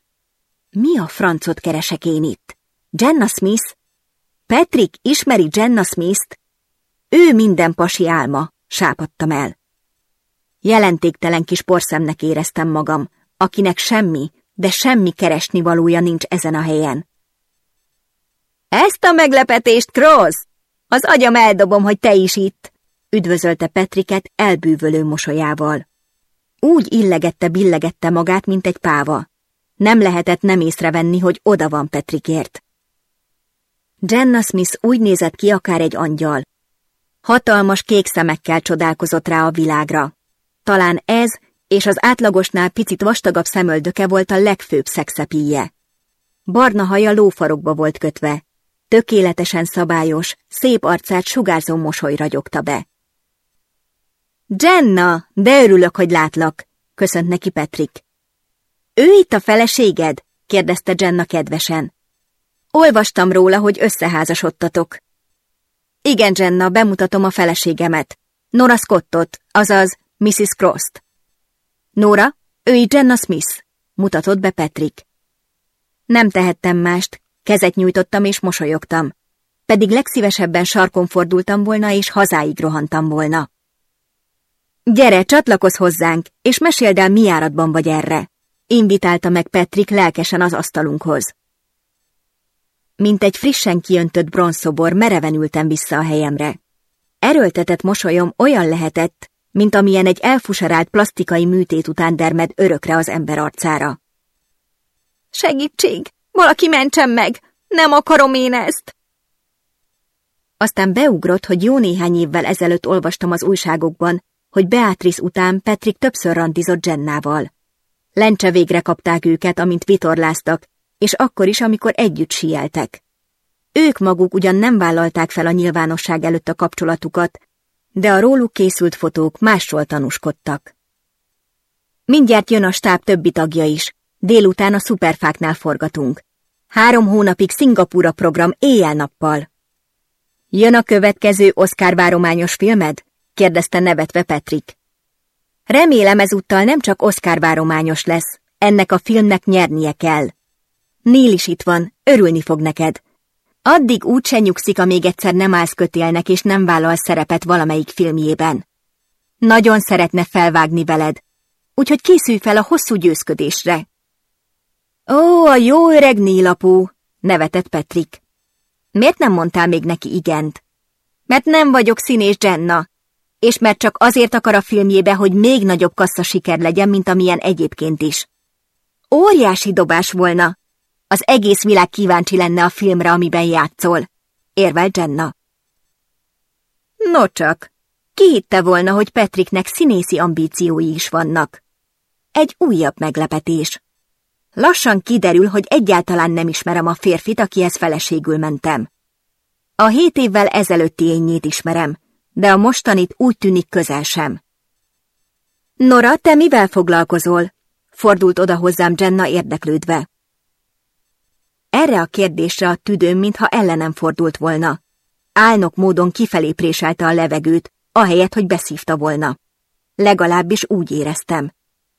[SPEAKER 1] Mi a francot keresek én itt? Jenna Smith? Patrick ismeri Jenna Smith-t? Ő minden pasi álma, sápadtam el. Jelentéktelen kis porszemnek éreztem magam, akinek semmi, de semmi keresni valója nincs ezen a helyen. Ezt a meglepetést, Cross! Az agyam eldobom, hogy te is itt, üdvözölte Petriket elbűvölő mosolyával. Úgy illegette, billegette magát, mint egy páva. Nem lehetett nem észrevenni, hogy oda van Petrikért. Jenna Smith úgy nézett ki akár egy angyal. Hatalmas kék szemekkel csodálkozott rá a világra. Talán ez és az átlagosnál picit vastagabb szemöldöke volt a legfőbb szexepíje. Barna haja lófarokba volt kötve. Tökéletesen szabályos, szép arcát sugárzó mosoly ragyogta be. Jenna, de örülök, hogy látlak, köszönt neki Patrick. Ő itt a feleséged? kérdezte Jenna kedvesen. Olvastam róla, hogy összeházasodtatok. Igen, Jenna, bemutatom a feleségemet. Nora Scottot, azaz Mrs. Cross-t. Nora, ő így Jenna Smith, mutatott be Patrick. Nem tehettem mást, kezet nyújtottam és mosolyogtam. Pedig legszívesebben sarkon fordultam volna és hazáig rohantam volna. Gyere, csatlakozz hozzánk, és meséld el, mi járatban vagy erre. Invitálta meg Patrick lelkesen az asztalunkhoz. Mint egy frissen kiöntött bronzszobor mereven ültem vissza a helyemre. Erőltetett mosolyom olyan lehetett, mint amilyen egy elfusarált plastikai műtét után dermed örökre az ember arcára. Segítség! Valaki mentsen meg! Nem akarom én ezt! Aztán beugrott, hogy jó néhány évvel ezelőtt olvastam az újságokban, hogy Beatrice után Patrick többször randizott Jennával. Lencse végre kapták őket, amint vitorláztak, és akkor is, amikor együtt sieltek. Ők maguk ugyan nem vállalták fel a nyilvánosság előtt a kapcsolatukat, de a róluk készült fotók másról tanúskodtak. Mindjárt jön a stáb többi tagja is. Délután a szuperfáknál forgatunk. Három hónapig Szingapúra program éjjel-nappal. Jön a következő Oscar várományos filmed? kérdezte nevetve Petrik. Remélem ezúttal nem csak Oscar várományos lesz, ennek a filmnek nyernie kell. Nél is itt van, örülni fog neked. Addig úgy se nyugszik, amíg egyszer nem állsz kötélnek és nem vállal szerepet valamelyik filmjében. Nagyon szeretne felvágni veled, úgyhogy készülj fel a hosszú győzködésre. Ó, a jó öreg Nílapú, nevetett Petrik. Miért nem mondtál még neki igent? Mert nem vagyok színés Jenna, és mert csak azért akar a filmjébe, hogy még nagyobb kassza siker legyen, mint amilyen egyébként is. Óriási dobás volna. Az egész világ kíváncsi lenne a filmre, amiben játszol, érvel Jenna. Nocsak, ki hitte volna, hogy Patricknek színészi ambíciói is vannak? Egy újabb meglepetés. Lassan kiderül, hogy egyáltalán nem ismerem a férfit, akihez feleségül mentem. A hét évvel ezelőtti énnyét ismerem, de a mostanit úgy tűnik közel sem. Nora, te mivel foglalkozol? Fordult oda hozzám Jenna érdeklődve. Erre a kérdésre a tüdőm, mintha ellenem fordult volna. Álnok módon kifelé préselte a levegőt, ahelyett, hogy beszívta volna. Legalábbis úgy éreztem.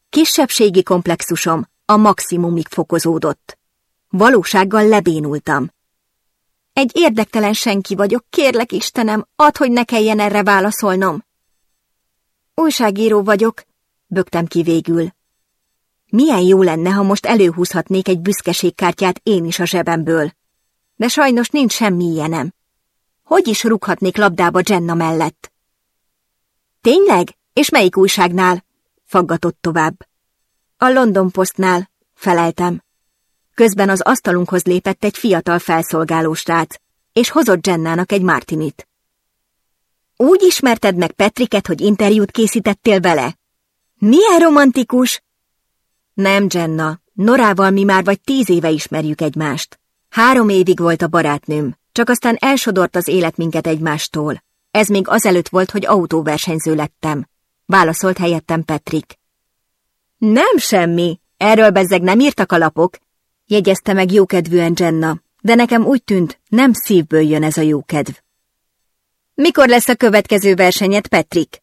[SPEAKER 1] Kisebbségi komplexusom a maximumig fokozódott. Valósággal lebénultam. Egy érdektelen senki vagyok, kérlek Istenem, add, hogy ne kelljen erre válaszolnom. Újságíró vagyok, bögtem ki végül. Milyen jó lenne, ha most előhúzhatnék egy büszkeségkártyát én is a zsebemből. De sajnos nincs semmi ilyenem. Hogy is rúghatnék labdába Jenna mellett? Tényleg? És melyik újságnál? Faggatott tovább. A London Postnál, feleltem. Közben az asztalunkhoz lépett egy fiatal felszolgáló srác, és hozott Jennának egy Martinit. Úgy ismerted meg Petriket, hogy interjút készítettél vele? Milyen romantikus! Nem, Jenna, Norával mi már vagy tíz éve ismerjük egymást. Három évig volt a barátnőm, csak aztán elsodort az élet minket egymástól. Ez még azelőtt volt, hogy autóversenyző lettem. Válaszolt helyettem Petrik. Nem semmi, erről bezzeg nem írtak a lapok, jegyezte meg jókedvűen Jenna, de nekem úgy tűnt, nem szívből jön ez a jókedv. Mikor lesz a következő versenyet, Petrik?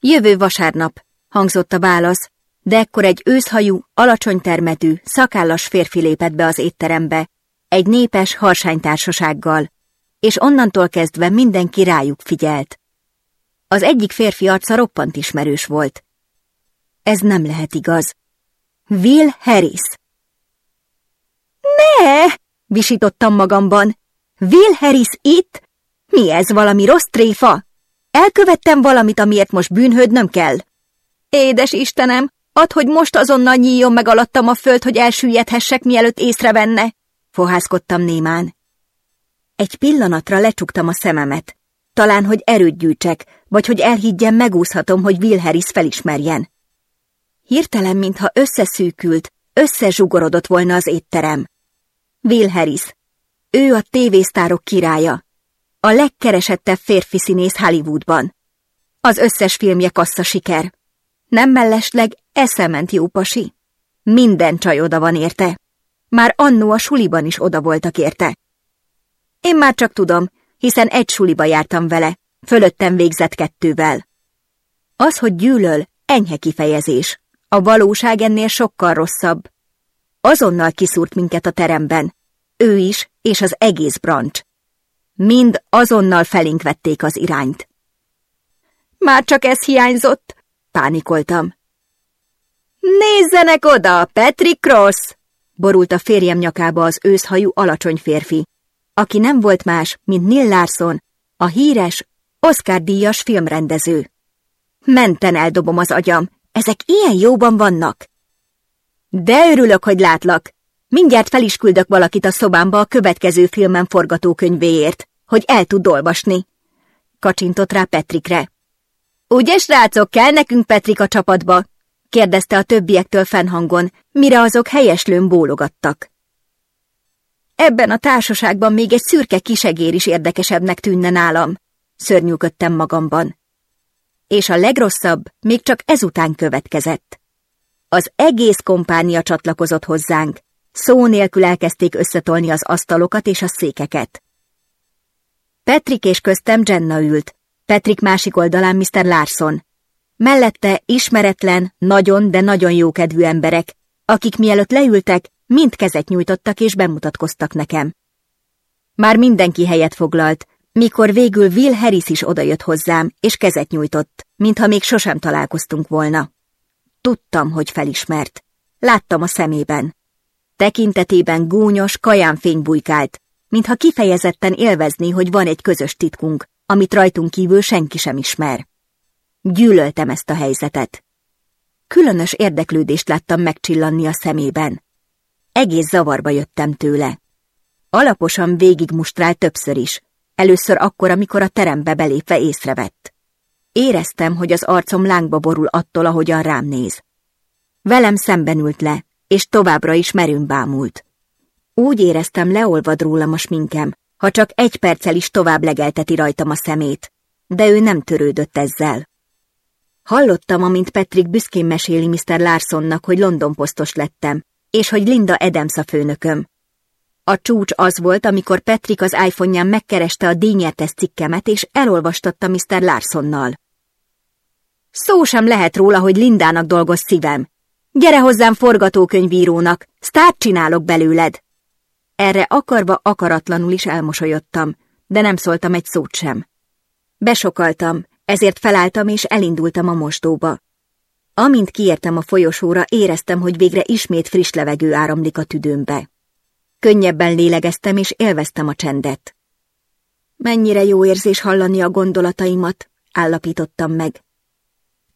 [SPEAKER 1] Jövő vasárnap, hangzott a válasz, de ekkor egy őszhajú, alacsony termetű, szakállas férfi lépett be az étterembe, egy népes harsánytársasággal, és onnantól kezdve mindenki rájuk figyelt. Az egyik férfi arca roppant ismerős volt. Ez nem lehet igaz. Will Harris. Ne! visítottam magamban. Will Harris itt? Mi ez, valami rossz tréfa? Elkövettem valamit, amiért most bűnhődnöm kell? Édes Istenem, Add, hogy most azonnal nyíljon meg alattam a föld, hogy elsüllyedhessek, mielőtt észrevenne. Fohászkodtam némán. Egy pillanatra lecsuktam a szememet. Talán, hogy erőt gyűjtsek, vagy hogy elhiggyem, megúszhatom, hogy Will felismerjen. Hirtelen, mintha összeszűkült, összezsugorodott volna az étterem. Will. Ő a tévésztárok királya. A legkeresettebb férfi színész Hollywoodban. Az összes filmje kassza siker. Nem mellesleg eszement jó pasi. Minden csaj oda van érte. Már annó a suliban is oda voltak érte. Én már csak tudom, hiszen egy suliba jártam vele, fölöttem végzett kettővel. Az, hogy gyűlöl, enyhe kifejezés. A valóság ennél sokkal rosszabb. Azonnal kiszúrt minket a teremben. Ő is, és az egész brancs. Mind azonnal felénk vették az irányt. Már csak ez hiányzott, Pánikoltam. Nézzenek oda, Patrick Cross! Borult a férjem nyakába az őszhajú alacsony férfi, aki nem volt más, mint Neil Larson, a híres, Oscar-díjas filmrendező. Menten eldobom az agyam, ezek ilyen jóban vannak. De örülök, hogy látlak. Mindjárt fel is küldök valakit a szobámba a következő filmen forgatókönyvéért, hogy el tud olvasni. Kacsintott rá Petrikre. Ugye, srácok, kell nekünk Petrik a csapatba? kérdezte a többiektől fennhangon, mire azok helyeslőn bólogattak. Ebben a társaságban még egy szürke kisegér is érdekesebbnek tűnne nálam, szörnyűködtem magamban. És a legrosszabb még csak ezután következett. Az egész kompánia csatlakozott hozzánk, szó nélkül elkezdték összetolni az asztalokat és a székeket. Petrik és köztem Jenna ült, Petrik másik oldalán Mr. Larson. Mellette ismeretlen, nagyon, de nagyon jókedvű emberek, akik mielőtt leültek, mind kezet nyújtottak és bemutatkoztak nekem. Már mindenki helyet foglalt, mikor végül Will Harris is odajött hozzám, és kezet nyújtott, mintha még sosem találkoztunk volna. Tudtam, hogy felismert. Láttam a szemében. Tekintetében gúnyos, kajánfény bujkált, mintha kifejezetten élvezni, hogy van egy közös titkunk, amit rajtunk kívül senki sem ismer. Gyűlöltem ezt a helyzetet. Különös érdeklődést láttam megcsillanni a szemében. Egész zavarba jöttem tőle. Alaposan végigmustrált többször is, először akkor, amikor a terembe belépve észrevett. Éreztem, hogy az arcom lángba borul attól, ahogyan rám néz. Velem szemben ült le, és továbbra is merőn bámult. Úgy éreztem, leolvad rólam a sminkem, ha csak egy perccel is tovább legelteti rajtam a szemét, de ő nem törődött ezzel. Hallottam, amint Patrick büszkén meséli Mr. Larsonnak, hogy London posztos lettem, és hogy Linda Adams a főnököm. A csúcs az volt, amikor Patrick az iPhone-ján megkereste a díjnyertes cikkemet, és elolvastatta Mr. Larsonnal. Szó sem lehet róla, hogy Lindának dolgoz szívem. Gyere hozzám forgatókönyvírónak, sztárt csinálok belőled. Erre akarva akaratlanul is elmosolyodtam, de nem szóltam egy szót sem. Besokaltam, ezért felálltam és elindultam a mosdóba. Amint kiértem a folyosóra, éreztem, hogy végre ismét friss levegő áramlik a tüdőmbe. Könnyebben lélegeztem és élveztem a csendet. Mennyire jó érzés hallani a gondolataimat, állapítottam meg.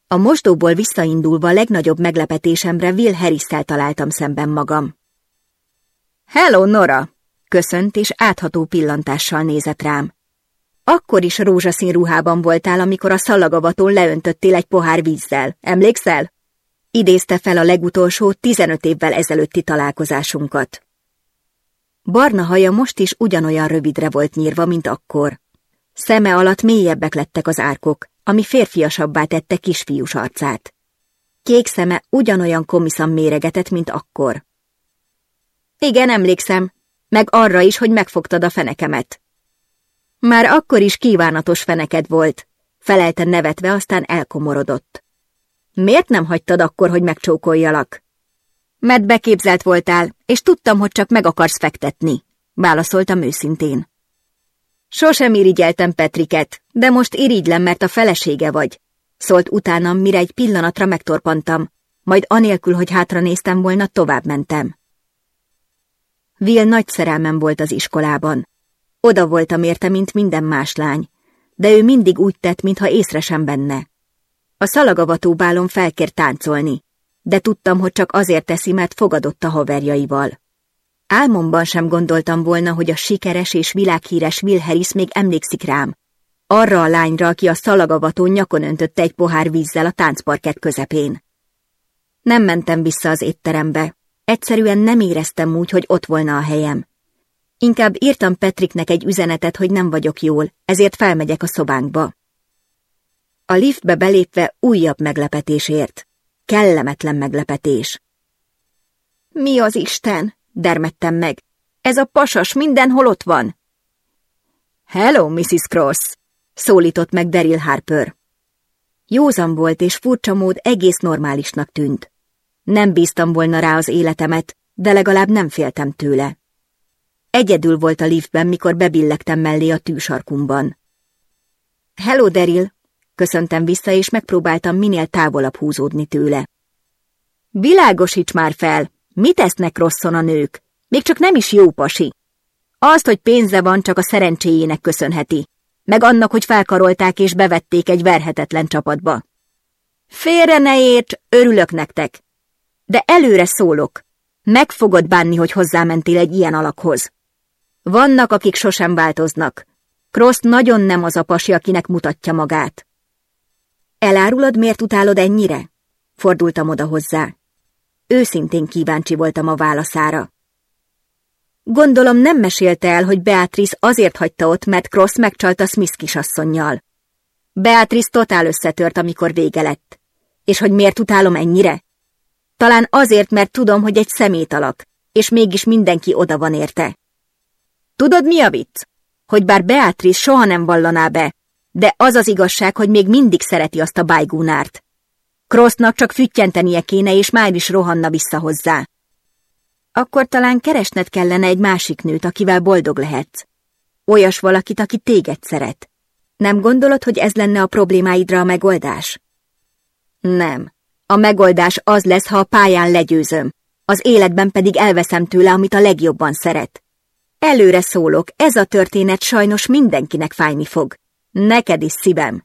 [SPEAKER 1] A mosdóból visszaindulva legnagyobb meglepetésemre Will harris találtam szemben magam. Hello, Nora! Köszönt és átható pillantással nézett rám. Akkor is rózsaszín ruhában voltál, amikor a szalagavatón leöntöttél egy pohár vízzel. Emlékszel? Idézte fel a legutolsó 15 évvel ezelőtti találkozásunkat. Barna haja most is ugyanolyan rövidre volt nyírva, mint akkor. Szeme alatt mélyebbek lettek az árkok, ami férfiasabbá tette kisfiús arcát. Kék szeme ugyanolyan komiszan méregetett, mint akkor. Igen, emlékszem, meg arra is, hogy megfogtad a fenekemet. Már akkor is kívánatos feneked volt, felelte nevetve, aztán elkomorodott. Miért nem hagytad akkor, hogy megcsókoljalak? Mert beképzelt voltál, és tudtam, hogy csak meg akarsz fektetni, válaszoltam őszintén. Sosem irigyeltem Petriket, de most irigylem, mert a felesége vagy, szólt utánam, mire egy pillanatra megtorpantam, majd anélkül, hogy hátra néztem volna, tovább mentem. Will nagy szerelmem volt az iskolában. Oda voltam érte, mint minden más lány, de ő mindig úgy tett, mintha észre sem benne. A szalagavató bálon felkért táncolni, de tudtam, hogy csak azért teszi, mert fogadott a haverjaival. Álmomban sem gondoltam volna, hogy a sikeres és világhíres Will Harris még emlékszik rám. Arra a lányra, aki a szalagavatón nyakon öntötte egy pohár vízzel a táncparkett közepén. Nem mentem vissza az étterembe. Egyszerűen nem éreztem úgy, hogy ott volna a helyem. Inkább írtam Petriknek egy üzenetet, hogy nem vagyok jól, ezért felmegyek a szobánkba. A liftbe belépve újabb meglepetésért. Kellemetlen meglepetés. Mi az Isten? dermedtem meg. Ez a pasas mindenhol ott van. Hello, Mrs. Cross, szólított meg Daryl Harper. Józan volt, és furcsa mód egész normálisnak tűnt. Nem bíztam volna rá az életemet, de legalább nem féltem tőle. Egyedül volt a liftben, mikor bebillegtem mellé a tűsarkumban. Hello, Daryl! Köszöntem vissza, és megpróbáltam minél távolabb húzódni tőle. Világosíts már fel! Mit esznek rosszon a nők? Még csak nem is jó pasi. Azt, hogy pénze van, csak a szerencséjének köszönheti, meg annak, hogy felkarolták és bevették egy verhetetlen csapatba. Félre ne érts, örülök nektek. De előre szólok. Meg fogod bánni, hogy hozzámentél egy ilyen alakhoz. Vannak, akik sosem változnak. Cross nagyon nem az a pasi, akinek mutatja magát. Elárulod, miért utálod ennyire? Fordultam oda hozzá. Őszintén kíváncsi voltam a válaszára. Gondolom nem mesélte el, hogy Beatrice azért hagyta ott, mert Cross megcsalta Smith kisasszonynal. Beatrice totál összetört, amikor vége lett. És hogy miért utálom ennyire? Talán azért, mert tudom, hogy egy szemét alak, és mégis mindenki oda van érte. Tudod, mi a vicc? Hogy bár Beatrice soha nem vallaná be, de az az igazság, hogy még mindig szereti azt a bájgúnárt. Crossnak csak füttyentenie kéne, és már is rohanna vissza hozzá. Akkor talán keresned kellene egy másik nőt, akivel boldog lehetsz. Olyas valakit, aki téged szeret. Nem gondolod, hogy ez lenne a problémáidra a megoldás? Nem. A megoldás az lesz, ha a pályán legyőzöm, az életben pedig elveszem tőle, amit a legjobban szeret. Előre szólok, ez a történet sajnos mindenkinek fájni fog. Neked is szívem.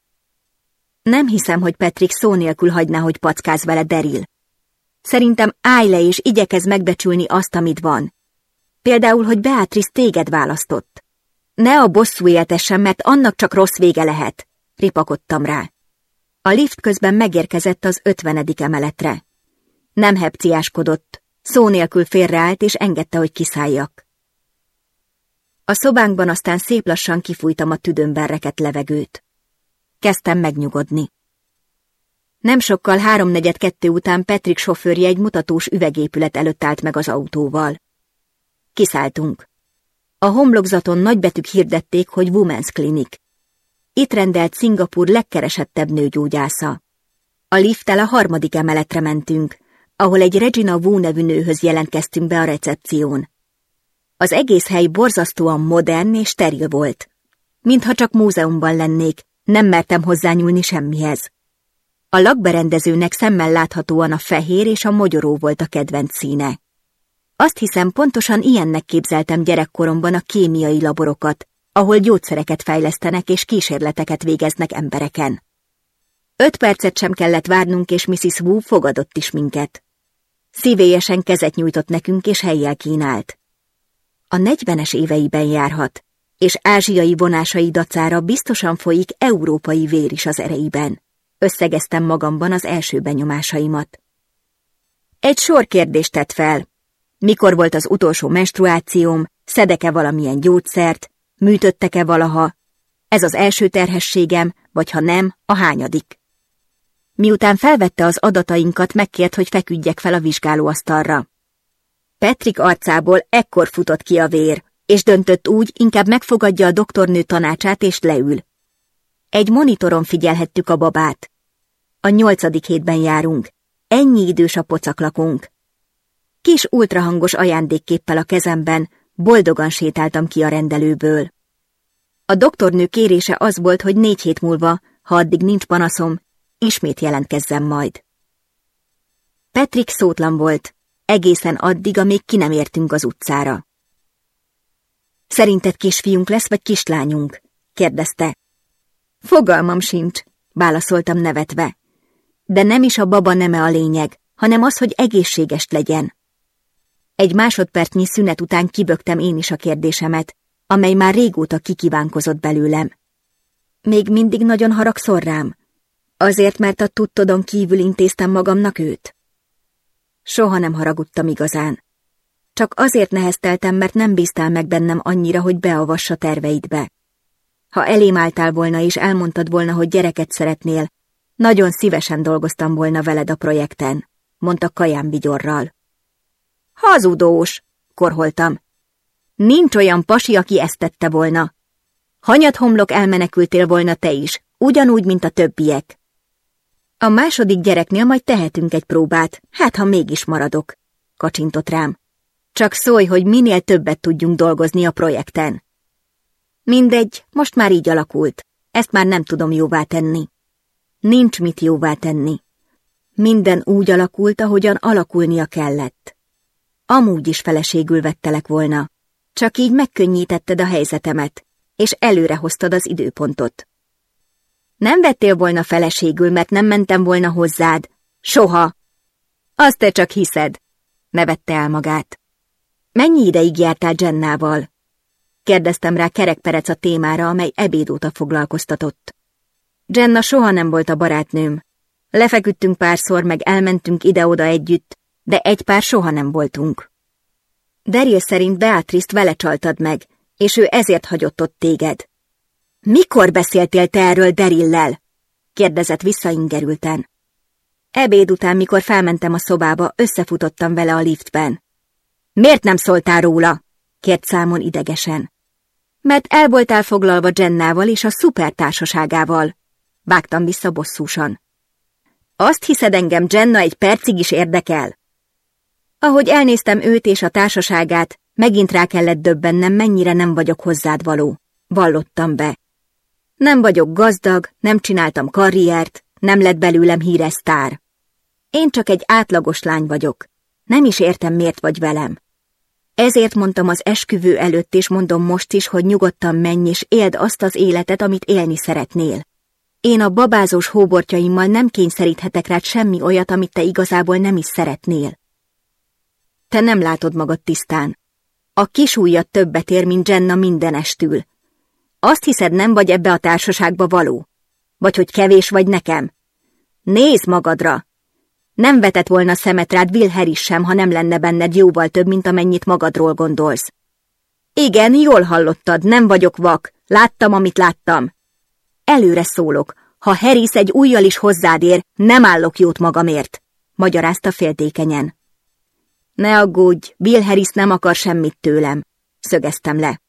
[SPEAKER 1] Nem hiszem, hogy Petrik szó nélkül hagyná, hogy packáz vele Deril. Szerintem állj le és igyekez megbecsülni azt, amit van. Például, hogy Beatrice téged választott. Ne a bosszú éltessen, mert annak csak rossz vége lehet, ripakodtam rá. A lift közben megérkezett az ötvenedik emeletre. Nem hepciáskodott, szó nélkül félreállt és engedte, hogy kiszálljak. A szobánkban aztán szép lassan kifújtam a tüdőmben rekett levegőt. Kezdtem megnyugodni. Nem sokkal háromnegyed kettő után Petrik sofőrje egy mutatós üvegépület előtt állt meg az autóval. Kiszálltunk. A homlokzaton nagybetűk hirdették, hogy Women's Clinic. Itt rendelt Szingapur legkeresettebb nőgyógyásza. A lifttel a harmadik emeletre mentünk, ahol egy Regina Wu nevű nőhöz jelentkeztünk be a recepción. Az egész hely borzasztóan modern és steril volt. Mintha csak múzeumban lennék, nem mertem hozzányúlni semmihez. A lakberendezőnek szemmel láthatóan a fehér és a mogyoró volt a kedvenc színe. Azt hiszem, pontosan ilyennek képzeltem gyerekkoromban a kémiai laborokat, ahol gyógyszereket fejlesztenek és kísérleteket végeznek embereken. Öt percet sem kellett várnunk, és Mrs. Wu fogadott is minket. Szívélyesen kezet nyújtott nekünk, és helyjel kínált. A negyvenes éveiben járhat, és ázsiai vonásai dacára biztosan folyik európai vér is az ereiben. Összegeztem magamban az első benyomásaimat. Egy sor kérdést tett fel. Mikor volt az utolsó menstruációm, szedek-e valamilyen gyógyszert, műtöttek-e valaha, ez az első terhességem, vagy ha nem, a hányadik. Miután felvette az adatainkat, megkért, hogy feküdjek fel a vizsgálóasztalra. Petrik arcából ekkor futott ki a vér, és döntött úgy, inkább megfogadja a doktornő tanácsát és leül. Egy monitoron figyelhettük a babát. A nyolcadik hétben járunk. Ennyi idős a pocaklakunk. Kis ultrahangos ajándékképpel a kezemben boldogan sétáltam ki a rendelőből. A doktornő kérése az volt, hogy négy hét múlva, ha addig nincs panaszom, ismét jelentkezzem majd. Petrik szótlan volt, egészen addig, amíg ki nem értünk az utcára. Szerinted kisfiunk lesz, vagy kislányunk? kérdezte. Fogalmam sincs, válaszoltam nevetve. De nem is a baba neme a lényeg, hanem az, hogy egészséges legyen. Egy másodpercnyi szünet után kibögtem én is a kérdésemet, amely már régóta kikívánkozott belőlem. Még mindig nagyon haragszol rám? Azért, mert a tudtodon kívül intéztem magamnak őt? Soha nem haragudtam igazán. Csak azért nehezteltem, mert nem bíztál meg bennem annyira, hogy beavassa terveidbe. Ha elém álltál volna és elmondtad volna, hogy gyereket szeretnél, nagyon szívesen dolgoztam volna veled a projekten, mondta Kaján vigyorral. Hazudós, korholtam. Nincs olyan pasi, aki ezt tette volna. Hanyat homlok elmenekültél volna te is, ugyanúgy, mint a többiek. A második gyereknél majd tehetünk egy próbát, hát ha mégis maradok, kacsintott rám. Csak szólj, hogy minél többet tudjunk dolgozni a projekten. Mindegy, most már így alakult. Ezt már nem tudom jóvá tenni. Nincs mit jóvá tenni. Minden úgy alakult, ahogyan alakulnia kellett. Amúgy is feleségül vettelek volna. Csak így megkönnyítetted a helyzetemet, és előre hoztad az időpontot. Nem vettél volna feleségül, mert nem mentem volna hozzád. Soha. Azt te csak hiszed, nevette el magát. Mennyi ideig jártál Jennával? Kérdeztem rá kerekperec a témára, amely ebéd óta foglalkoztatott. Jenna soha nem volt a barátnőm. Lefeküdtünk párszor, meg elmentünk ide-oda együtt, de egy pár soha nem voltunk. Daryl szerint Beatrice-t vele csaltad meg, és ő ezért hagyott ott téged. Mikor beszéltél te erről Darillel? kérdezett visszaingerülten. Ebéd után, mikor felmentem a szobába, összefutottam vele a liftben. Miért nem szóltál róla? kért számon idegesen. Mert el voltál foglalva Jennával és a szupertársaságával. Vágtam vissza bosszúsan. Azt hiszed engem Jenna egy percig is érdekel? Ahogy elnéztem őt és a társaságát, megint rá kellett döbbennem, mennyire nem vagyok hozzád való. Vallottam be. Nem vagyok gazdag, nem csináltam karriert, nem lett belőlem híres sztár. Én csak egy átlagos lány vagyok. Nem is értem, miért vagy velem. Ezért mondtam az esküvő előtt, és mondom most is, hogy nyugodtan menj és éld azt az életet, amit élni szeretnél. Én a babázós hóbortjaimmal nem kényszeríthetek rád semmi olyat, amit te igazából nem is szeretnél. Te nem látod magad tisztán. A kis ujjad többet ér, mint Jenna minden estül. Azt hiszed, nem vagy ebbe a társaságba való? Vagy hogy kevés vagy nekem? Nézd magadra! Nem vetett volna szemet rád Will sem, ha nem lenne benned jóval több, mint amennyit magadról gondolsz. Igen, jól hallottad, nem vagyok vak. Láttam, amit láttam. Előre szólok, ha Harris egy ujjal is hozzád ér, nem állok jót magamért, magyarázta féltékenyen. Ne aggódj, Bill Harris nem akar semmit tőlem, szögeztem le.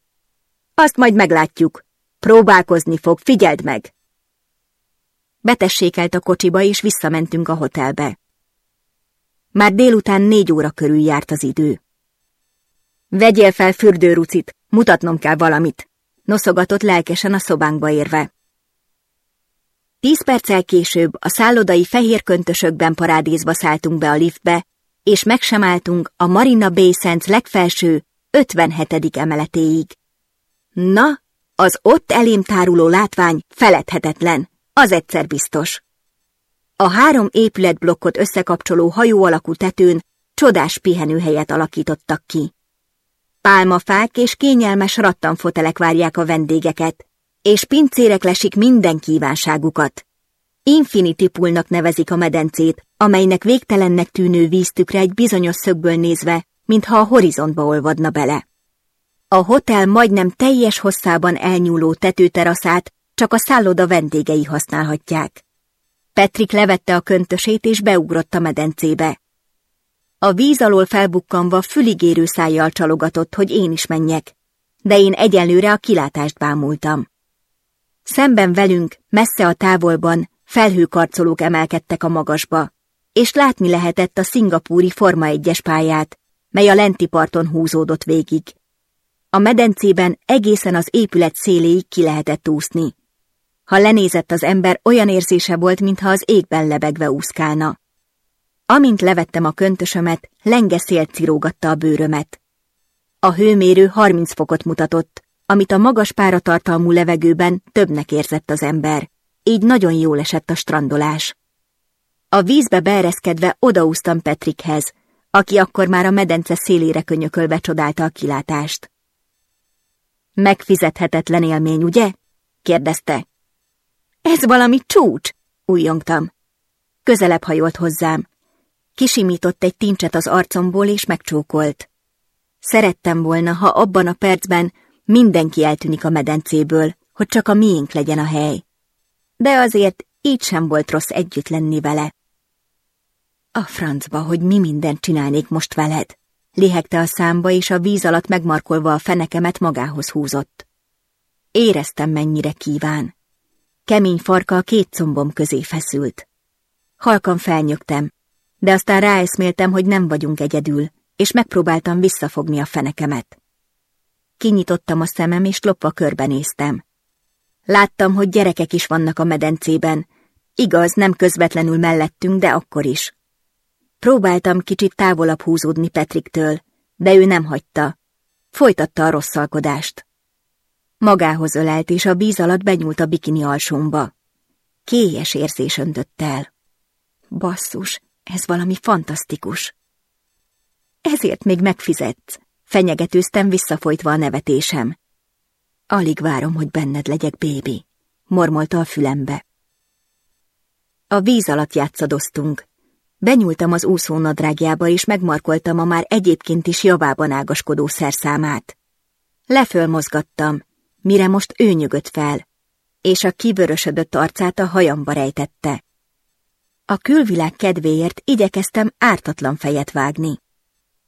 [SPEAKER 1] Azt majd meglátjuk. Próbálkozni fog, figyeld meg! Betessékelt a kocsiba, és visszamentünk a hotelbe. Már délután négy óra körül járt az idő. Vegyél fel fürdőrucit, mutatnom kell valamit, noszogatott lelkesen a szobánkba érve. Tíz perccel később a szállodai fehér köntösökben parádézva szálltunk be a liftbe, és meg sem álltunk a Marina Bay Sands legfelső 57. emeletéig. Na, az ott elém táruló látvány feledhetetlen, az egyszer biztos. A három épületblokkot összekapcsoló hajó alakú tetőn csodás pihenőhelyet alakítottak ki. Pálmafák és kényelmes rattanfotelek várják a vendégeket, és pincérek lesik minden kívánságukat. Infinity poolnak nevezik a medencét, amelynek végtelennek tűnő víztükre egy bizonyos szögből nézve, mintha a horizontba olvadna bele. A hotel majdnem teljes hosszában elnyúló tetőteraszát csak a szálloda vendégei használhatják. Petrik levette a köntösét és beugrott a medencébe. A víz alól felbukkanva füligérő szájjal csalogatott, hogy én is menjek, de én egyelőre a kilátást bámultam. Szemben velünk, messze a távolban, felhőkarcolók emelkedtek a magasba, és látni lehetett a szingapúri Forma egyes pályát, mely a lenti parton húzódott végig. A medencében egészen az épület széléig ki lehetett úszni. Ha lenézett az ember, olyan érzése volt, mintha az égben lebegve úszkálna. Amint levettem a köntösömet, lenge szél cirógatta a bőrömet. A hőmérő 30 fokot mutatott, amit a magas páratartalmú levegőben többnek érzett az ember. Így nagyon jól esett a strandolás. A vízbe beereszkedve odaúztam Petrikhez, aki akkor már a medence szélére könyökölve csodálta a kilátást. Megfizethetetlen élmény, ugye? kérdezte. Ez valami csúcs, újjongtam. Közelebb hajolt hozzám. Kisimított egy tincset az arcomból, és megcsókolt. Szerettem volna, ha abban a percben mindenki eltűnik a medencéből, hogy csak a miénk legyen a hely. De azért így sem volt rossz együtt lenni vele. A francba, hogy mi mindent csinálnék most veled. Lihegte a számba, és a víz alatt megmarkolva a fenekemet magához húzott. Éreztem, mennyire kíván. Kemény farka a két combom közé feszült. Halkan felnyögtem, de aztán ráeszméltem, hogy nem vagyunk egyedül, és megpróbáltam visszafogni a fenekemet. Kinyitottam a szemem, és lopva körbenéztem. Láttam, hogy gyerekek is vannak a medencében. Igaz, nem közvetlenül mellettünk, de akkor is. Próbáltam kicsit távolabb húzódni Petriktől, de ő nem hagyta. Folytatta a rosszalkodást. Magához ölelt, és a bíz alatt benyúlt a bikini alsómba. Kélyes érzés öntött el. Basszus, ez valami fantasztikus. Ezért még megfizetsz, fenyegetőztem visszafolytva a nevetésem. Alig várom, hogy benned legyek, bébi, mormolta a fülembe. A víz alatt játszadoztunk. Benyúltam az úszónadrágjába, és megmarkoltam a már egyébként is javában ágaskodó szerszámát. Lefölmozgattam, mire most ő nyögött fel, és a kivörösödött arcát a hajamba rejtette. A külvilág kedvéért igyekeztem ártatlan fejet vágni.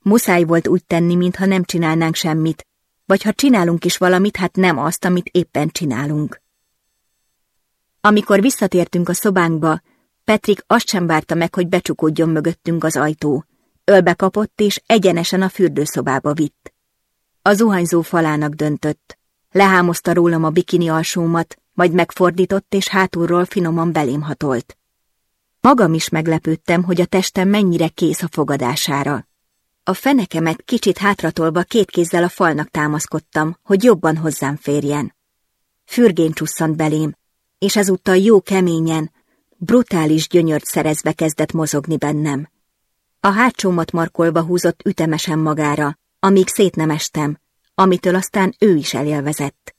[SPEAKER 1] Muszáj volt úgy tenni, mintha nem csinálnánk semmit, vagy ha csinálunk is valamit, hát nem azt, amit éppen csinálunk. Amikor visszatértünk a szobánkba, Petrik azt sem várta meg, hogy becsukódjon mögöttünk az ajtó. Ölbe kapott és egyenesen a fürdőszobába vitt. A zuhanyzó falának döntött. Lehámozta rólam a bikini alsómat, majd megfordított és hátulról finoman belém hatolt. Magam is meglepődtem, hogy a testem mennyire kész a fogadására. A fenekemet kicsit hátratolva két kézzel a falnak támaszkodtam, hogy jobban hozzám férjen. Fürgén csusszant belém, és ezúttal jó keményen, brutális gyönyört szerezve kezdett mozogni bennem. A hátsómat markolva húzott ütemesen magára, amíg szét nem estem, amitől aztán ő is elélvezett.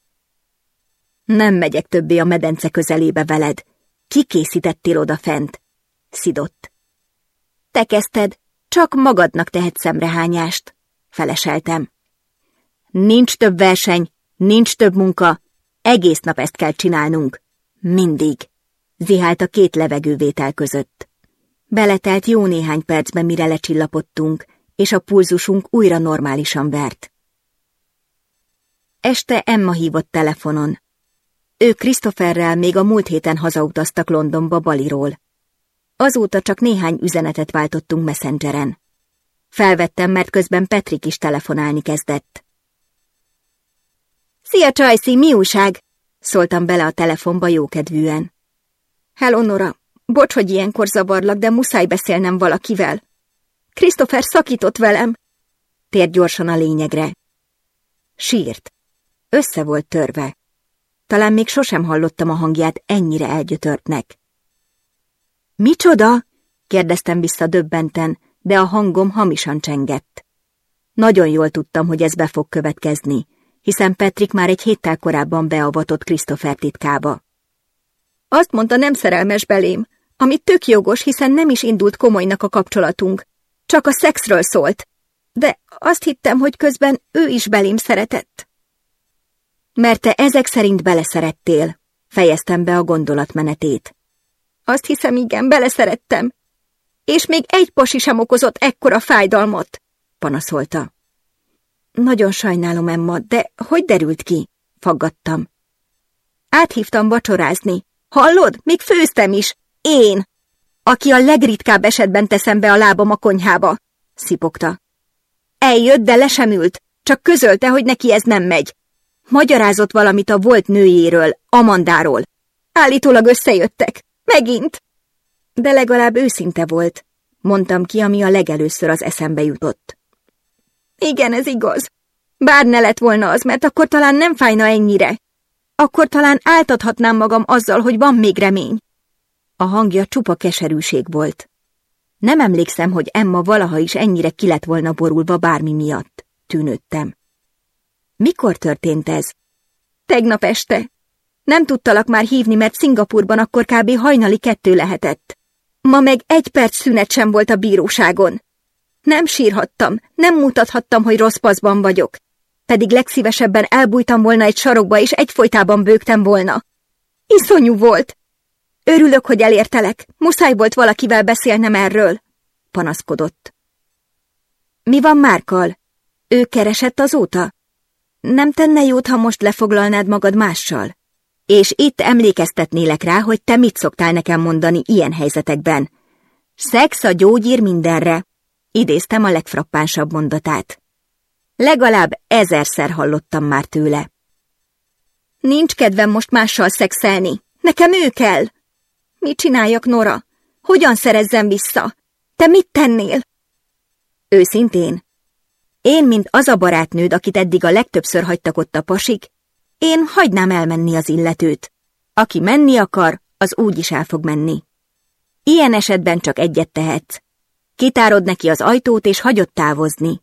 [SPEAKER 1] Nem megyek többé a medence közelébe veled. Ki készítettél oda fent? Szidott. Te kezdted, csak magadnak tehet szemrehányást, feleseltem. Nincs több verseny, nincs több munka, egész nap ezt kell csinálnunk. Mindig. Zihált a két levegővétel között. Beletelt jó néhány percbe, mire lecsillapodtunk, és a pulzusunk újra normálisan vert. Este Emma hívott telefonon. Ő Christopherrel még a múlt héten hazautaztak Londonba Baliról. Azóta csak néhány üzenetet váltottunk messengeren. Felvettem, mert közben Petrik is telefonálni kezdett. Szia, Csajci, mi újság? Szóltam bele a telefonba jókedvűen. Hello, Nora. Bocs, hogy ilyenkor zavarlak, de muszáj beszélnem valakivel. Christopher szakított velem. Tért gyorsan a lényegre. Sírt. Össze volt törve. Talán még sosem hallottam a hangját ennyire elgyötörtnek. Micsoda? kérdeztem vissza döbbenten, de a hangom hamisan csengett. Nagyon jól tudtam, hogy ez be fog következni, hiszen Petrik már egy héttel korábban beavatott Christopher titkába. Azt mondta, nem szerelmes belém, amit tök jogos, hiszen nem is indult komolynak a kapcsolatunk. Csak a szexről szólt. De azt hittem, hogy közben ő is belém szeretett. Mert te ezek szerint beleszerettél, fejeztem be a gondolatmenetét. Azt hiszem, igen, beleszerettem. És még egy pasi sem okozott ekkora fájdalmat, panaszolta. Nagyon sajnálom, Emma, de hogy derült ki? Faggattam. Áthívtam vacsorázni. Hallod? Még főztem is. Én! Aki a legritkább esetben teszem be a lábam a konyhába, szipogta. Eljött, de le sem ült, csak közölte, hogy neki ez nem megy. Magyarázott valamit a volt nőjéről, Amandáról. Állítólag összejöttek. Megint. De legalább őszinte volt, mondtam ki, ami a legelőször az eszembe jutott. Igen, ez igaz. Bár ne lett volna az, mert akkor talán nem fájna ennyire. Akkor talán áltathatnám magam azzal, hogy van még remény. A hangja csupa keserűség volt. Nem emlékszem, hogy Emma valaha is ennyire ki lett volna borulva bármi miatt. Tűnődtem. Mikor történt ez? Tegnap este. Nem tudtalak már hívni, mert Szingapurban akkor kb. hajnali kettő lehetett. Ma meg egy perc szünet sem volt a bíróságon. Nem sírhattam, nem mutathattam, hogy rossz paszban vagyok. Pedig legszívesebben elbújtam volna egy sarokba, és egyfolytában bőgtem volna. Iszonyú volt. Örülök, hogy elértelek. Muszáj volt valakivel beszélnem erről. Panaszkodott. Mi van Márkal? Ő keresett azóta? Nem tenne jót, ha most lefoglalnád magad mással? És itt emlékeztetnélek rá, hogy te mit szoktál nekem mondani ilyen helyzetekben. Szex a gyógyír mindenre. Idéztem a legfrappánsabb mondatát. Legalább ezerszer hallottam már tőle. Nincs kedvem most mással szexelni. Nekem ő kell. Mit csináljak, Nora? Hogyan szerezzem vissza? Te mit tennél? Őszintén? Én, mint az a barátnőd, akit eddig a legtöbbször hagytak ott a pasik, én hagynám elmenni az illetőt. Aki menni akar, az úgy is el fog menni. Ilyen esetben csak egyet tehetsz. Kitárod neki az ajtót, és hagyod távozni.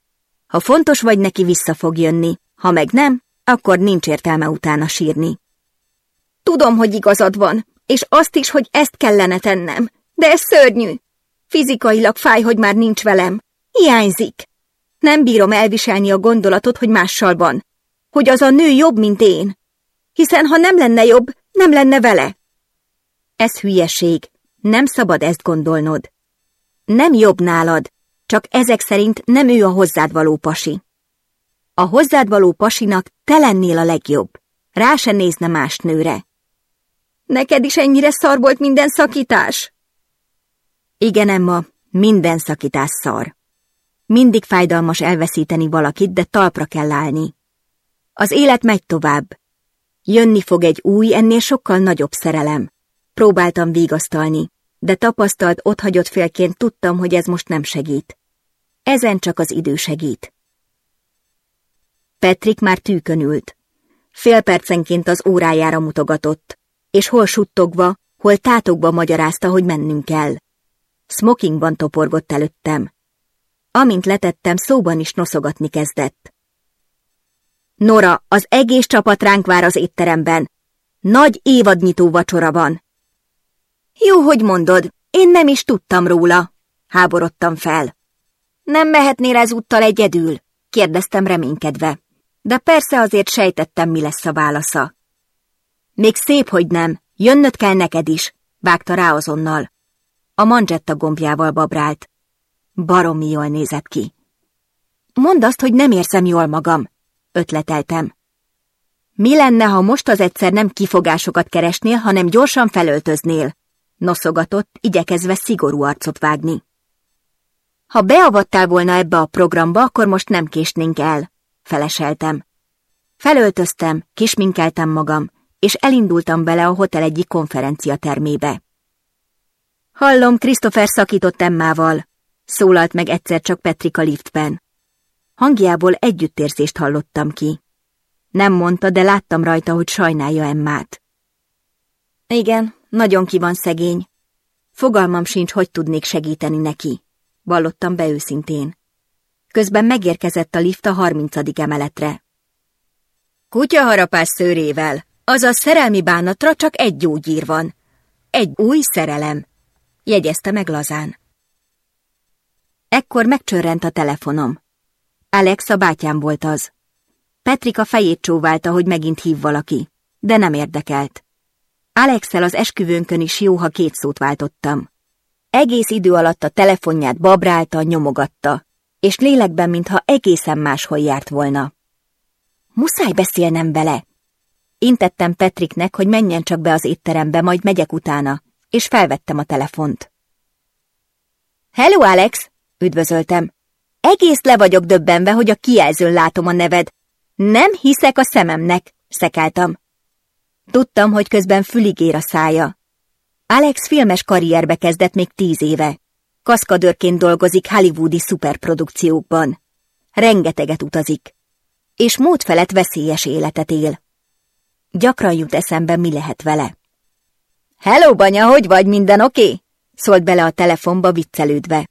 [SPEAKER 1] Ha fontos vagy neki, vissza fog jönni. Ha meg nem, akkor nincs értelme utána sírni. Tudom, hogy igazad van, és azt is, hogy ezt kellene tennem, de ez szörnyű. Fizikailag fáj, hogy már nincs velem. Hiányzik. Nem bírom elviselni a gondolatot, hogy mással van. Hogy az a nő jobb, mint én. Hiszen ha nem lenne jobb, nem lenne vele. Ez hülyeség. Nem szabad ezt gondolnod. Nem jobb nálad, csak ezek szerint nem ő a hozzád való pasi. A hozzád való pasinak te lennél a legjobb. Rá se nézne más nőre. Neked is ennyire szar volt minden szakítás? Igen, Emma, minden szakítás szar. Mindig fájdalmas elveszíteni valakit, de talpra kell állni. Az élet megy tovább. Jönni fog egy új, ennél sokkal nagyobb szerelem. Próbáltam vigasztalni, de tapasztalt, otthagyott félként tudtam, hogy ez most nem segít. Ezen csak az idő segít. Petrik már tűkön ült. Fél percenként az órájára mutogatott, és hol suttogva, hol tátogva magyarázta, hogy mennünk kell. Smokingban toporgott előttem. Amint letettem, szóban is noszogatni kezdett. Nora, az egész csapat ránk vár az étteremben. Nagy évadnyitó vacsora van. Jó, hogy mondod, én nem is tudtam róla. Háborodtam fel. Nem mehetnél ezúttal egyedül? kérdeztem reménykedve. De persze azért sejtettem, mi lesz a válasza. Még szép, hogy nem, jönnöd kell neked is, vágta rá azonnal. A manzsetta gombjával babrált. Baromi jól nézett ki. Mondd azt, hogy nem érzem jól magam, ötleteltem. Mi lenne, ha most az egyszer nem kifogásokat keresnél, hanem gyorsan felöltöznél? Noszogatott, igyekezve szigorú arcot vágni. Ha beavattál volna ebbe a programba, akkor most nem késnénk el, feleseltem. Felöltöztem, kisminkeltem magam, és elindultam bele a hotel egyik konferencia termébe. Hallom, Christopher szakított Emmával, szólalt meg egyszer csak Petrika liftben. Hangjából együttérzést hallottam ki. Nem mondta, de láttam rajta, hogy sajnálja Emmát. Igen, nagyon ki van szegény. Fogalmam sincs, hogy tudnék segíteni neki. Vallottam be őszintén. Közben megérkezett a lift a harmincadik emeletre. Kutyaharapás szőrével, azaz szerelmi bánatra csak egy gyógyír van. Egy új szerelem, jegyezte meg lazán. Ekkor megcsörrent a telefonom. Alex a bátyám volt az. Petrika fejét csóválta, hogy megint hív valaki, de nem érdekelt. Alexel az esküvőnkön is jó, ha két szót váltottam. Egész idő alatt a telefonját babrálta, nyomogatta, és lélekben, mintha egészen máshol járt volna. Muszáj beszélnem vele. Intettem Petriknek, hogy menjen csak be az étterembe, majd megyek utána, és felvettem a telefont. Hello, Alex! Üdvözöltem. Egész le vagyok döbbenve, hogy a kijelzőn látom a neved. Nem hiszek a szememnek, szekáltam. Tudtam, hogy közben fülig ér a szája. Alex filmes karrierbe kezdett még tíz éve. Kaszkadőrként dolgozik hollywoodi szuperprodukciókban. Rengeteget utazik. És mód felett veszélyes életet él. Gyakran jut eszembe, mi lehet vele. Hello, banya, hogy vagy, minden oké? Okay? Szólt bele a telefonba viccelődve.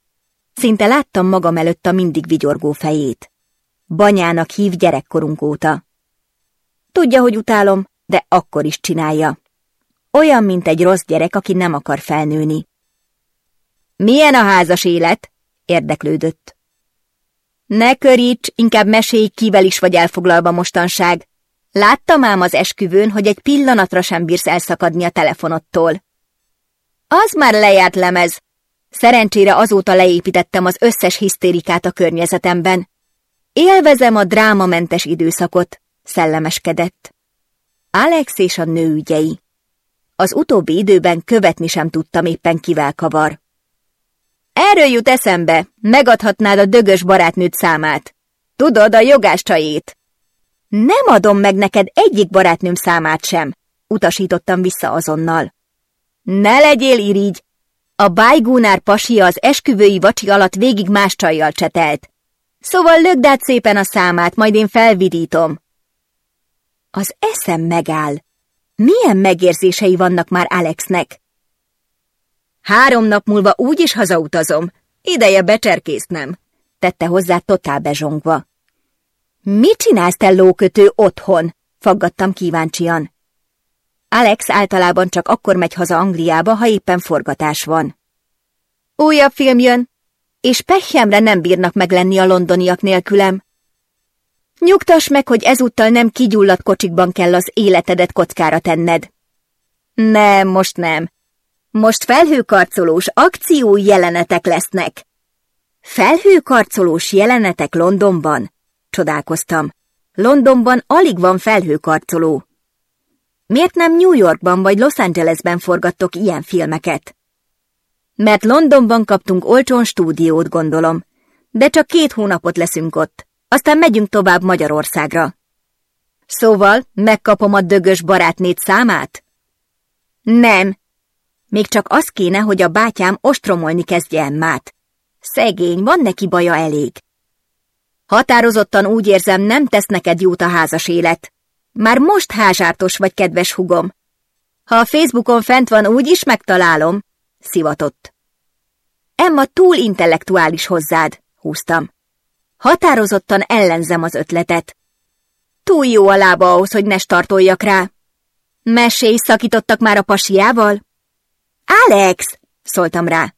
[SPEAKER 1] Szinte láttam magam előtt a mindig vigyorgó fejét. Banyának hív gyerekkorunk óta. Tudja, hogy utálom, de akkor is csinálja. Olyan, mint egy rossz gyerek, aki nem akar felnőni. Milyen a házas élet? érdeklődött. Ne köríts, inkább mesélj, kivel is vagy elfoglalva mostanság. Láttam ám az esküvőn, hogy egy pillanatra sem bírsz elszakadni a telefonodtól. Az már lejárt lemez. Szerencsére azóta leépítettem az összes hisztérikát a környezetemben. Élvezem a drámamentes időszakot, szellemeskedett. Alex és a nő ügyei. Az utóbbi időben követni sem tudtam éppen kivel kavar. Erről jut eszembe, megadhatnád a dögös barátnőd számát. Tudod, a jogás. Nem adom meg neked egyik barátnőm számát sem, utasítottam vissza azonnal. Ne legyél irigy! A bájgúnár pasia az esküvői vacsi alatt végig más csajjal csetelt. Szóval lögd át szépen a számát, majd én felvidítom. Az eszem megáll. Milyen megérzései vannak már Alexnek? Három nap múlva úgy is hazautazom. Ideje becserkésznem, tette hozzá totál bezsongva. Mit csinálsz te lókötő otthon? faggattam kíváncsian. Alex általában csak akkor megy haza Angliába, ha éppen forgatás van. Újabb film jön, és pehjemre nem bírnak meglenni a londoniak nélkülem. Nyugtass meg, hogy ezúttal nem kigyulladt kocsikban kell az életedet kockára tenned. Nem, most nem. Most felhőkarcolós akció jelenetek lesznek. Felhőkarcolós jelenetek Londonban? Csodálkoztam. Londonban alig van felhőkarcoló. Miért nem New Yorkban vagy Los Angelesben forgattok ilyen filmeket? Mert Londonban kaptunk olcsón stúdiót, gondolom. De csak két hónapot leszünk ott. Aztán megyünk tovább Magyarországra. Szóval megkapom a dögös barátnét számát? Nem. Még csak az kéne, hogy a bátyám ostromolni kezdje Emmát. Szegény, van neki baja elég. Határozottan úgy érzem, nem tesz neked jót a házas élet. Már most házártos vagy, kedves hugom. Ha a Facebookon fent van, úgy is megtalálom, szivatott. Emma túl intellektuális hozzád, húztam. Határozottan ellenzem az ötletet. Túl jó a lába ahhoz, hogy ne startoljak rá. Mesé szakítottak már a pasiával? Alex! szóltam rá.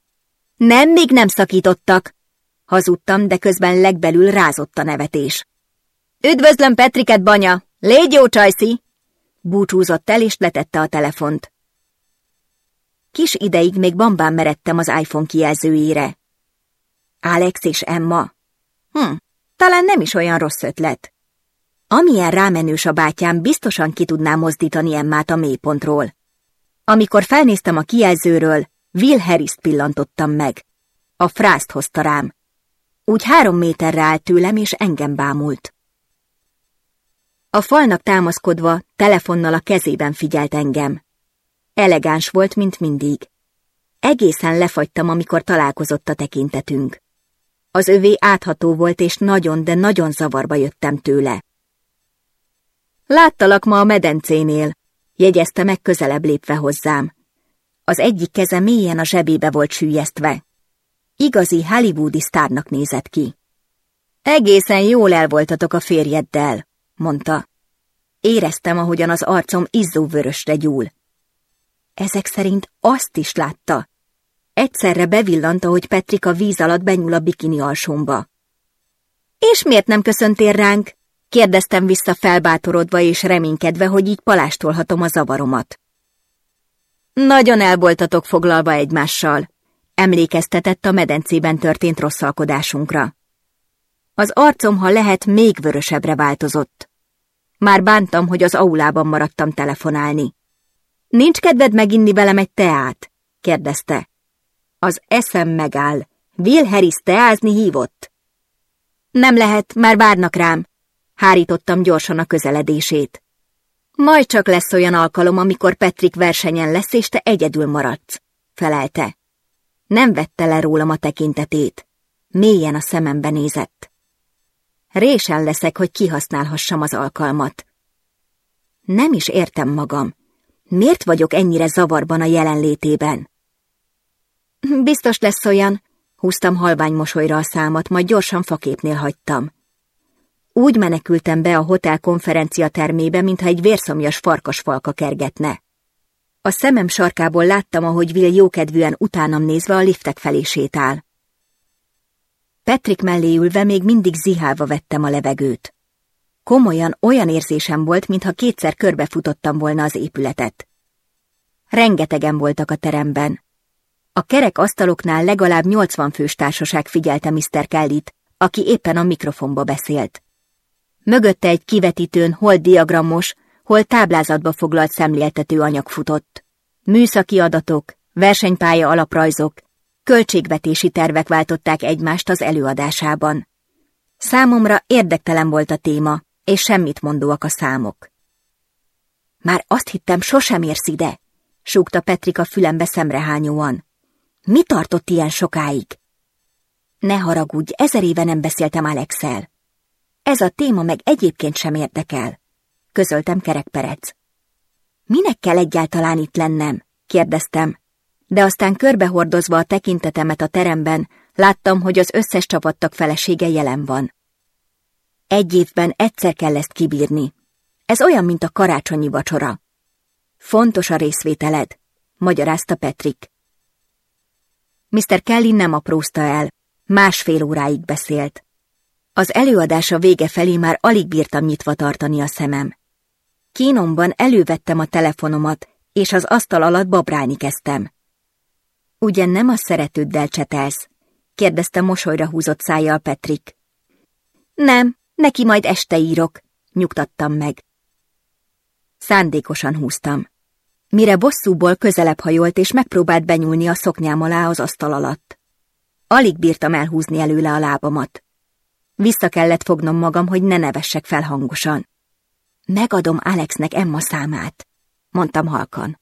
[SPEAKER 1] Nem, még nem szakítottak. Hazudtam, de közben legbelül rázott a nevetés. Üdvözlöm Petriket, banya! Légy jó, Csajci! Búcsúzott el, és letette a telefont. Kis ideig még bambán meredtem az iPhone kijelzőjére. Alex és Emma. Hm, talán nem is olyan rossz ötlet. Amilyen rámenős a bátyám, biztosan ki tudná mozdítani Emmát a mélypontról. Amikor felnéztem a kijelzőről, Will harris pillantottam meg. A frászt hozta rám. Úgy három méterre állt tőlem, és engem bámult. A falnak támaszkodva, telefonnal a kezében figyelt engem. Elegáns volt, mint mindig. Egészen lefagytam, amikor találkozott a tekintetünk. Az övé átható volt, és nagyon, de nagyon zavarba jöttem tőle. Láttalak ma a medencénél, jegyezte meg közelebb lépve hozzám. Az egyik keze mélyen a zsebébe volt sűjesztve. Igazi hollywoodi sztárnak nézett ki. Egészen jól elvoltatok a férjeddel, mondta. Éreztem, ahogyan az arcom izzó vörösre gyúl. Ezek szerint azt is látta. Egyszerre bevillanta, hogy Petrika víz alatt benyúl a bikini alsomba. És miért nem köszöntél ránk? Kérdeztem vissza felbátorodva és reménykedve, hogy így palástolhatom a zavaromat. Nagyon elboltatok foglalva egymással, emlékeztetett a medencében történt rosszalkodásunkra. Az arcom, ha lehet, még vörösebbre változott. Már bántam, hogy az aulában maradtam telefonálni. Nincs kedved meginni velem egy teát? kérdezte. Az eszem megáll. Will Harris teázni hívott? Nem lehet, már várnak rám. Hárítottam gyorsan a közeledését. Majd csak lesz olyan alkalom, amikor Petrik versenyen lesz, és te egyedül maradsz, felelte. Nem vette le rólam a tekintetét. Mélyen a szemembe nézett. Résen leszek, hogy kihasználhassam az alkalmat. Nem is értem magam. Miért vagyok ennyire zavarban a jelenlétében? Biztos lesz olyan, húztam halvány mosolyra a számat, majd gyorsan faképnél hagytam. Úgy menekültem be a hotel konferencia termébe, mintha egy vérszomjas farkasfalka kergetne. A szemem sarkából láttam, ahogy Will jókedvűen utánam nézve a liftek felé sétál. Petrik mellé ülve még mindig zihálva vettem a levegőt. Komolyan olyan érzésem volt, mintha kétszer körbefutottam volna az épületet. Rengetegen voltak a teremben. A kerek asztaloknál legalább 80 fős társaság figyelte Mr. Kellyt, aki éppen a mikrofonba beszélt. Mögötte egy kivetítőn hol diagramos, hol táblázatba foglalt szemléltető anyag futott. Műszaki adatok, versenypálya alaprajzok, költségvetési tervek váltották egymást az előadásában. Számomra érdektelen volt a téma, és semmit mondóak a számok. Már azt hittem, sosem érsz ide, súgta Petrika fülembe szemrehányóan. Mi tartott ilyen sokáig? Ne haragudj, ezer éve nem beszéltem Alexel. Ez a téma meg egyébként sem érdekel. Közöltem kerekperec. Minek kell egyáltalán itt lennem? kérdeztem, de aztán körbehordozva a tekintetemet a teremben, láttam, hogy az összes csapattak felesége jelen van. Egy évben egyszer kell ezt kibírni. Ez olyan, mint a karácsonyi vacsora. Fontos a részvételed, magyarázta Petrik. Mr. Kelly nem aprózta el, másfél óráig beszélt. Az előadása vége felé már alig bírtam nyitva tartani a szemem. Kínomban elővettem a telefonomat, és az asztal alatt babrálni kezdtem. Ugyan nem a szeretőddel csetelsz? kérdezte mosolyra húzott szájjal Petrik. Nem, neki majd este írok, nyugtattam meg. Szándékosan húztam. Mire bosszúból közelebb hajolt és megpróbált benyúlni a szoknyám alá az asztal alatt. Alig bírtam elhúzni előle a lábamat. Vissza kellett fognom magam, hogy ne nevessek fel hangosan. Megadom Alexnek Emma számát, mondtam halkan.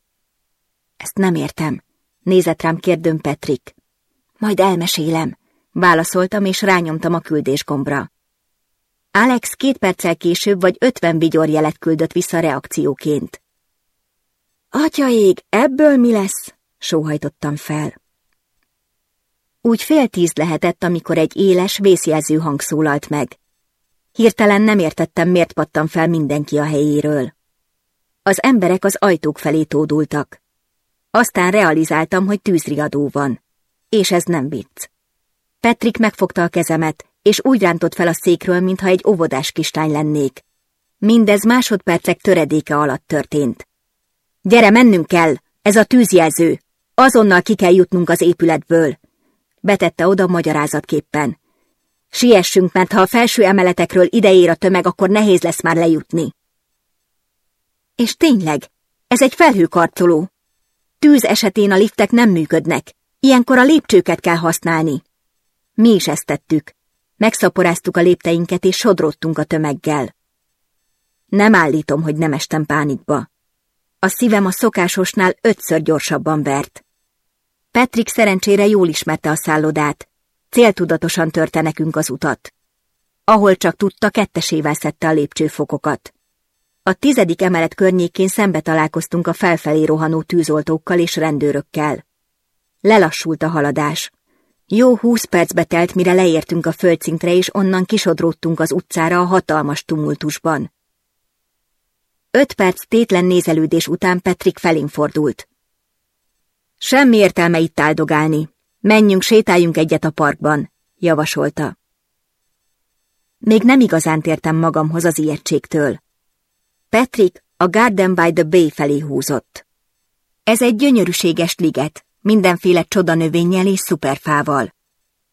[SPEAKER 1] Ezt nem értem, nézett rám kérdőn Petrik. Majd elmesélem, válaszoltam és rányomtam a küldésgombra. Alex két perccel később vagy ötven vigyorjelet küldött vissza reakcióként. Atyaég, ebből mi lesz? sóhajtottam fel. Úgy fél tíz lehetett, amikor egy éles, vészjelző hang szólalt meg. Hirtelen nem értettem, miért pattam fel mindenki a helyéről. Az emberek az ajtók felé tódultak. Aztán realizáltam, hogy tűzriadó van. És ez nem vicc. Petrik megfogta a kezemet, és úgy rántott fel a székről, mintha egy óvodás kislány lennék. Mindez másodpercek töredéke alatt történt. Gyere, mennünk kell! Ez a tűzjelző! Azonnal ki kell jutnunk az épületből! Betette oda magyarázatképpen. Siessünk, mert ha a felső emeletekről ideér a tömeg, akkor nehéz lesz már lejutni. És tényleg, ez egy felhőkarcoló. Tűz esetén a liftek nem működnek, ilyenkor a lépcsőket kell használni. Mi is ezt tettük. Megszaporáztuk a lépteinket és sodrottunk a tömeggel. Nem állítom, hogy nem estem pánikba. A szívem a szokásosnál ötször gyorsabban vert. Patrick szerencsére jól ismerte a szállodát. Céltudatosan törte nekünk az utat. Ahol csak tudta, kettesével szedte a lépcsőfokokat. A tizedik emelet környékén szembe találkoztunk a felfelé rohanó tűzoltókkal és rendőrökkel. Lelassult a haladás. Jó húsz percbe telt, mire leértünk a földszintre, és onnan kisodródtunk az utcára a hatalmas tumultusban. Öt perc tétlen nézelődés után Petrik felén fordult. Semmi értelme itt áldogálni. Menjünk, sétáljunk egyet a parkban, javasolta. Még nem igazán tértem magamhoz az ijegységtől. Patrick a Garden by the Bay felé húzott. Ez egy gyönyörűséges liget, mindenféle csodanövényel és szuperfával.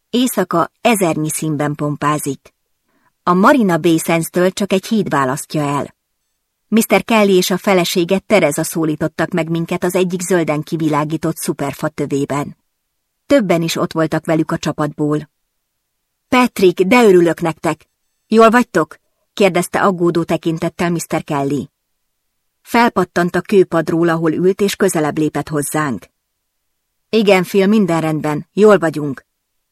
[SPEAKER 1] Éjszaka ezernyi színben pompázik. A Marina Bay Sands-től csak egy híd választja el. Mr. Kelly és a felesége Tereza szólítottak meg minket az egyik zölden kivilágított szuperfa tövében. Többen is ott voltak velük a csapatból. Patrick, de örülök nektek! Jól vagytok? Kérdezte aggódó tekintettel Mr. Kelly. Felpattant a kőpadról, ahol ült, és közelebb lépett hozzánk. Igen, Phil, minden rendben, jól vagyunk.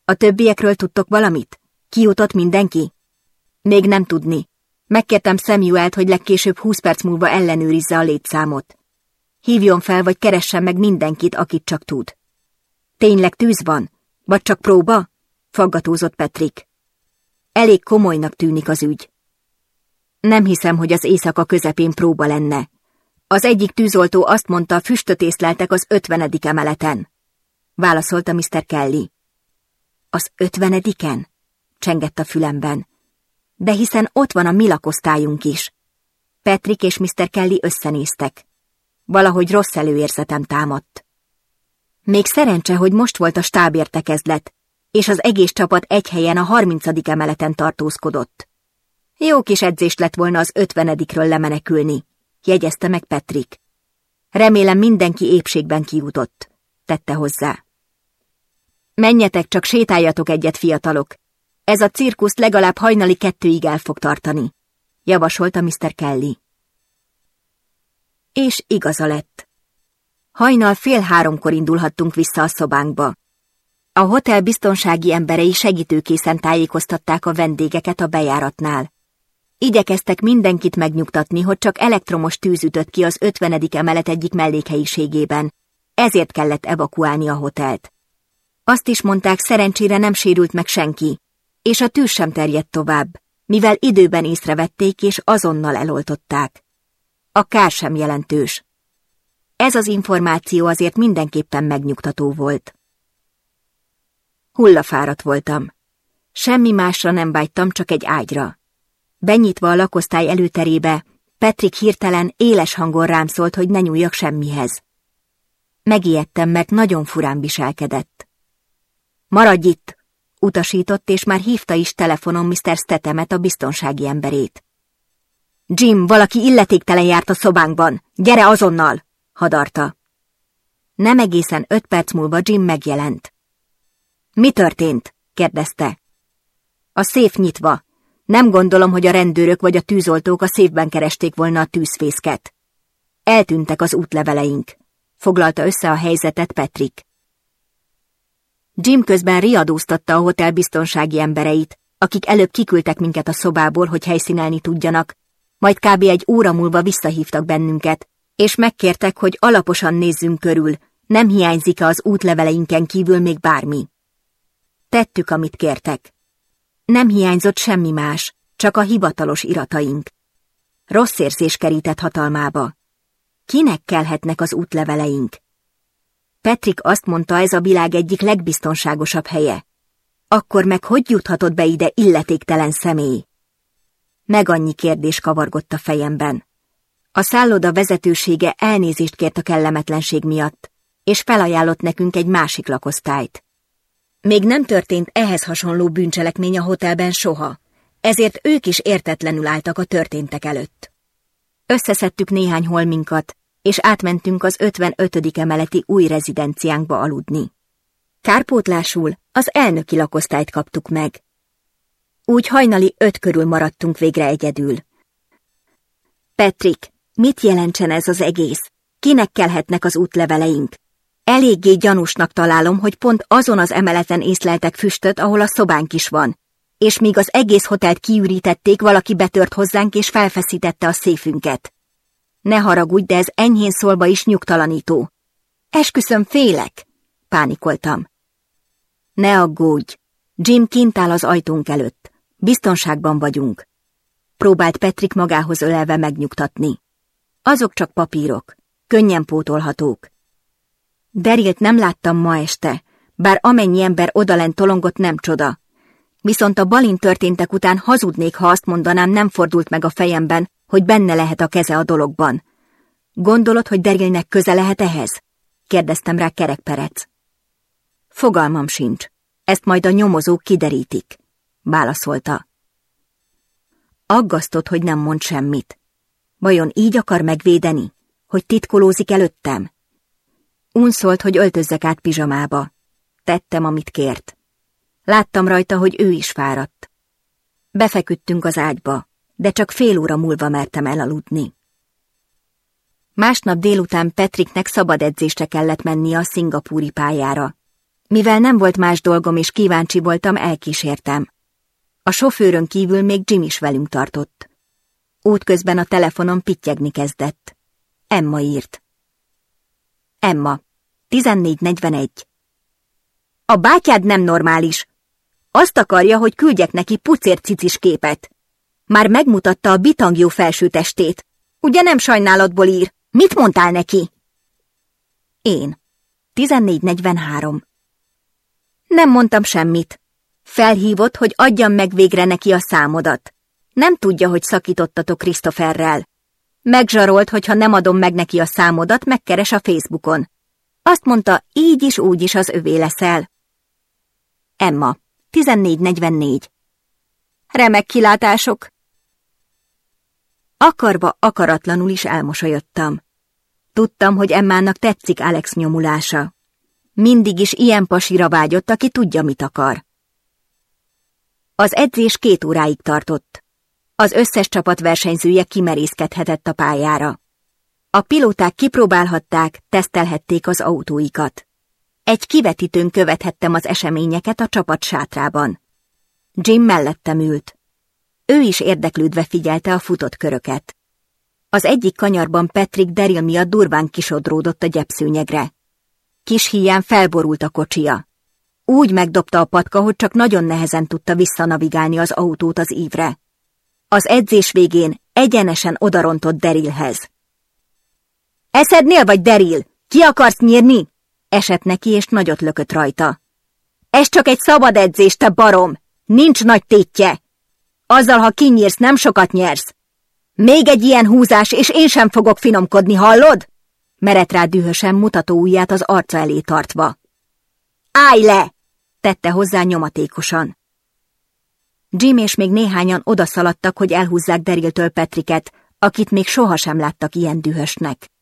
[SPEAKER 1] A többiekről tudtok valamit? Kijutott mindenki? Még nem tudni. Megkértem Samuelt, hogy legkésőbb húsz perc múlva ellenőrizze a létszámot. Hívjon fel, vagy keressen meg mindenkit, akit csak tud. Tényleg tűz van? Vagy csak próba? Faggatózott Petrik. Elég komolynak tűnik az ügy. Nem hiszem, hogy az éjszaka közepén próba lenne. Az egyik tűzoltó azt mondta, füstöt észleltek az ötvenedik emeleten. Válaszolta Mr. Kelly. Az ötvenediken? Csengett a fülemben. De hiszen ott van a mi lakosztályunk is. Patrick és Mr. Kelly összenéztek. Valahogy rossz előérzetem támadt. Még szerencse, hogy most volt a stábértekezlet, és az egész csapat egy helyen a harmincadik emeleten tartózkodott. Jó kis edzést lett volna az ötvenedikről lemenekülni, jegyezte meg Patrick. Remélem mindenki épségben kijutott, tette hozzá. Menjetek, csak sétáljatok egyet, fiatalok. Ez a cirkusz legalább hajnali kettőig el fog tartani, javasolta Mr. Kelly. És igaza lett. Hajnal fél háromkor indulhattunk vissza a szobánkba. A hotel biztonsági emberei segítőkészen tájékoztatták a vendégeket a bejáratnál. Igyekeztek mindenkit megnyugtatni, hogy csak elektromos tűz ütött ki az 50. emelet egyik mellékhelyiségében, ezért kellett evakuálni a hotelt. Azt is mondták, szerencsére nem sérült meg senki, és a tűz sem terjedt tovább, mivel időben észrevették és azonnal eloltották. A kár sem jelentős. Ez az információ azért mindenképpen megnyugtató volt. Hullafáradt voltam. Semmi másra nem vágytam, csak egy ágyra. Benyitva a lakosztály előterébe, Petrik hirtelen éles hangon rám szólt, hogy ne nyúljak semmihez. Megijedtem, mert nagyon furán viselkedett. Maradj itt! Utasított, és már hívta is telefonon Mr. Stetemet, a biztonsági emberét. Jim, valaki illetéktelen járt a szobánkban. Gyere azonnal! hadarta. Nem egészen öt perc múlva Jim megjelent. Mi történt? kérdezte. A széf nyitva. Nem gondolom, hogy a rendőrök vagy a tűzoltók a széfben keresték volna a tűzfészket. Eltűntek az útleveleink. Foglalta össze a helyzetet Patrick. Jim közben riadóztatta a hotel biztonsági embereit, akik előbb kiküldtek minket a szobából, hogy helyszínelni tudjanak, majd kb. egy óra múlva visszahívtak bennünket, és megkértek, hogy alaposan nézzünk körül, nem hiányzik-e az útleveleinken kívül még bármi. Tettük, amit kértek. Nem hiányzott semmi más, csak a hivatalos irataink. Rossz érzés kerített hatalmába. Kinek kelhetnek az útleveleink? Petrik azt mondta, ez a világ egyik legbiztonságosabb helye. Akkor meg hogy juthatott be ide illetéktelen személy? Meg annyi kérdés kavargott a fejemben. A szálloda vezetősége elnézést kért a kellemetlenség miatt, és felajánlott nekünk egy másik lakosztályt. Még nem történt ehhez hasonló bűncselekmény a hotelben soha, ezért ők is értetlenül álltak a történtek előtt. Összeszedtük néhány holminkat, és átmentünk az 55. emeleti új rezidenciánkba aludni. Kárpótlásul az elnöki lakosztályt kaptuk meg. Úgy hajnali öt körül maradtunk végre egyedül. Petrik, mit jelentsen ez az egész? Kinek kelhetnek az útleveleink? Eléggé gyanúsnak találom, hogy pont azon az emeleten észleltek füstöt, ahol a szobánk is van. És míg az egész hotelt kiürítették, valaki betört hozzánk és felfeszítette a széfünket. Ne haragudj, de ez enyhén szólva is nyugtalanító. Esküszöm, félek, pánikoltam. Ne aggódj, Jim kint áll az ajtónk előtt. Biztonságban vagyunk. Próbált Petrik magához ölelve megnyugtatni. Azok csak papírok, könnyen pótolhatók. Derilt nem láttam ma este, bár amennyi ember odalent tolongott nem csoda. Viszont a balin történtek után hazudnék, ha azt mondanám, nem fordult meg a fejemben, hogy benne lehet a keze a dologban. Gondolod, hogy Derilnek köze lehet ehhez? kérdeztem rá kerekperec. Fogalmam sincs. Ezt majd a nyomozók kiderítik, válaszolta. Aggasztott, hogy nem mond semmit. Vajon így akar megvédeni, hogy titkolózik előttem? Unszolt, hogy öltözzek át pizsamába. Tettem, amit kért. Láttam rajta, hogy ő is fáradt. Befeküdtünk az ágyba, de csak fél óra múlva mertem elaludni. Másnap délután Petriknek szabad edzésre kellett mennie a szingapúri pályára. Mivel nem volt más dolgom és kíváncsi voltam, elkísértem. A sofőrön kívül még Jim is velünk tartott. Útközben a telefonom pittyegni kezdett. Emma írt. Emma, 1441. A bátyád nem normális. Azt akarja, hogy küldjek neki pucércicis képet. Már megmutatta a bitangjó felső testét. Ugye nem sajnálatból ír? Mit mondtál neki? Én. 1443. Nem mondtam semmit. Felhívott, hogy adjam meg végre neki a számodat. Nem tudja, hogy szakítottatok Christopherrel. Megzsarolt, hogy ha nem adom meg neki a számodat, megkeres a Facebookon. Azt mondta, így is úgy is az övé leszel. Emma, 1444. Remek kilátások. Akarva, akaratlanul is elmosolyodtam. Tudtam, hogy Emmának tetszik Alex nyomulása. Mindig is ilyen pasira vágyott, aki tudja, mit akar. Az edzés két óráig tartott. Az összes csapat versenyzője kimerészkedhetett a pályára. A pilóták kipróbálhatták, tesztelhették az autóikat. Egy kivetítőn követhettem az eseményeket a csapat sátrában. Jim mellettem ült. Ő is érdeklődve figyelte a futott köröket. Az egyik kanyarban Patrick Daryl miatt durván kisodródott a gyepszőnyegre. Kis híján felborult a kocsia. Úgy megdobta a patka, hogy csak nagyon nehezen tudta visszanavigálni az autót az ívre. Az edzés végén egyenesen odarontott Darylhez. Eszednél vagy, Daryl? Ki akarsz nyírni? Esett neki, és nagyot lökött rajta. Ez csak egy szabad edzés, te barom! Nincs nagy tétje! Azzal, ha kinyírsz, nem sokat nyersz. Még egy ilyen húzás, és én sem fogok finomkodni, hallod? Merett rá dühösen mutató ujját az arca elé tartva. Állj le! tette hozzá nyomatékosan. Jim és még néhányan odaszaladtak, hogy elhúzzák Deriltől Petriket, akit még sohasem láttak ilyen dühösnek.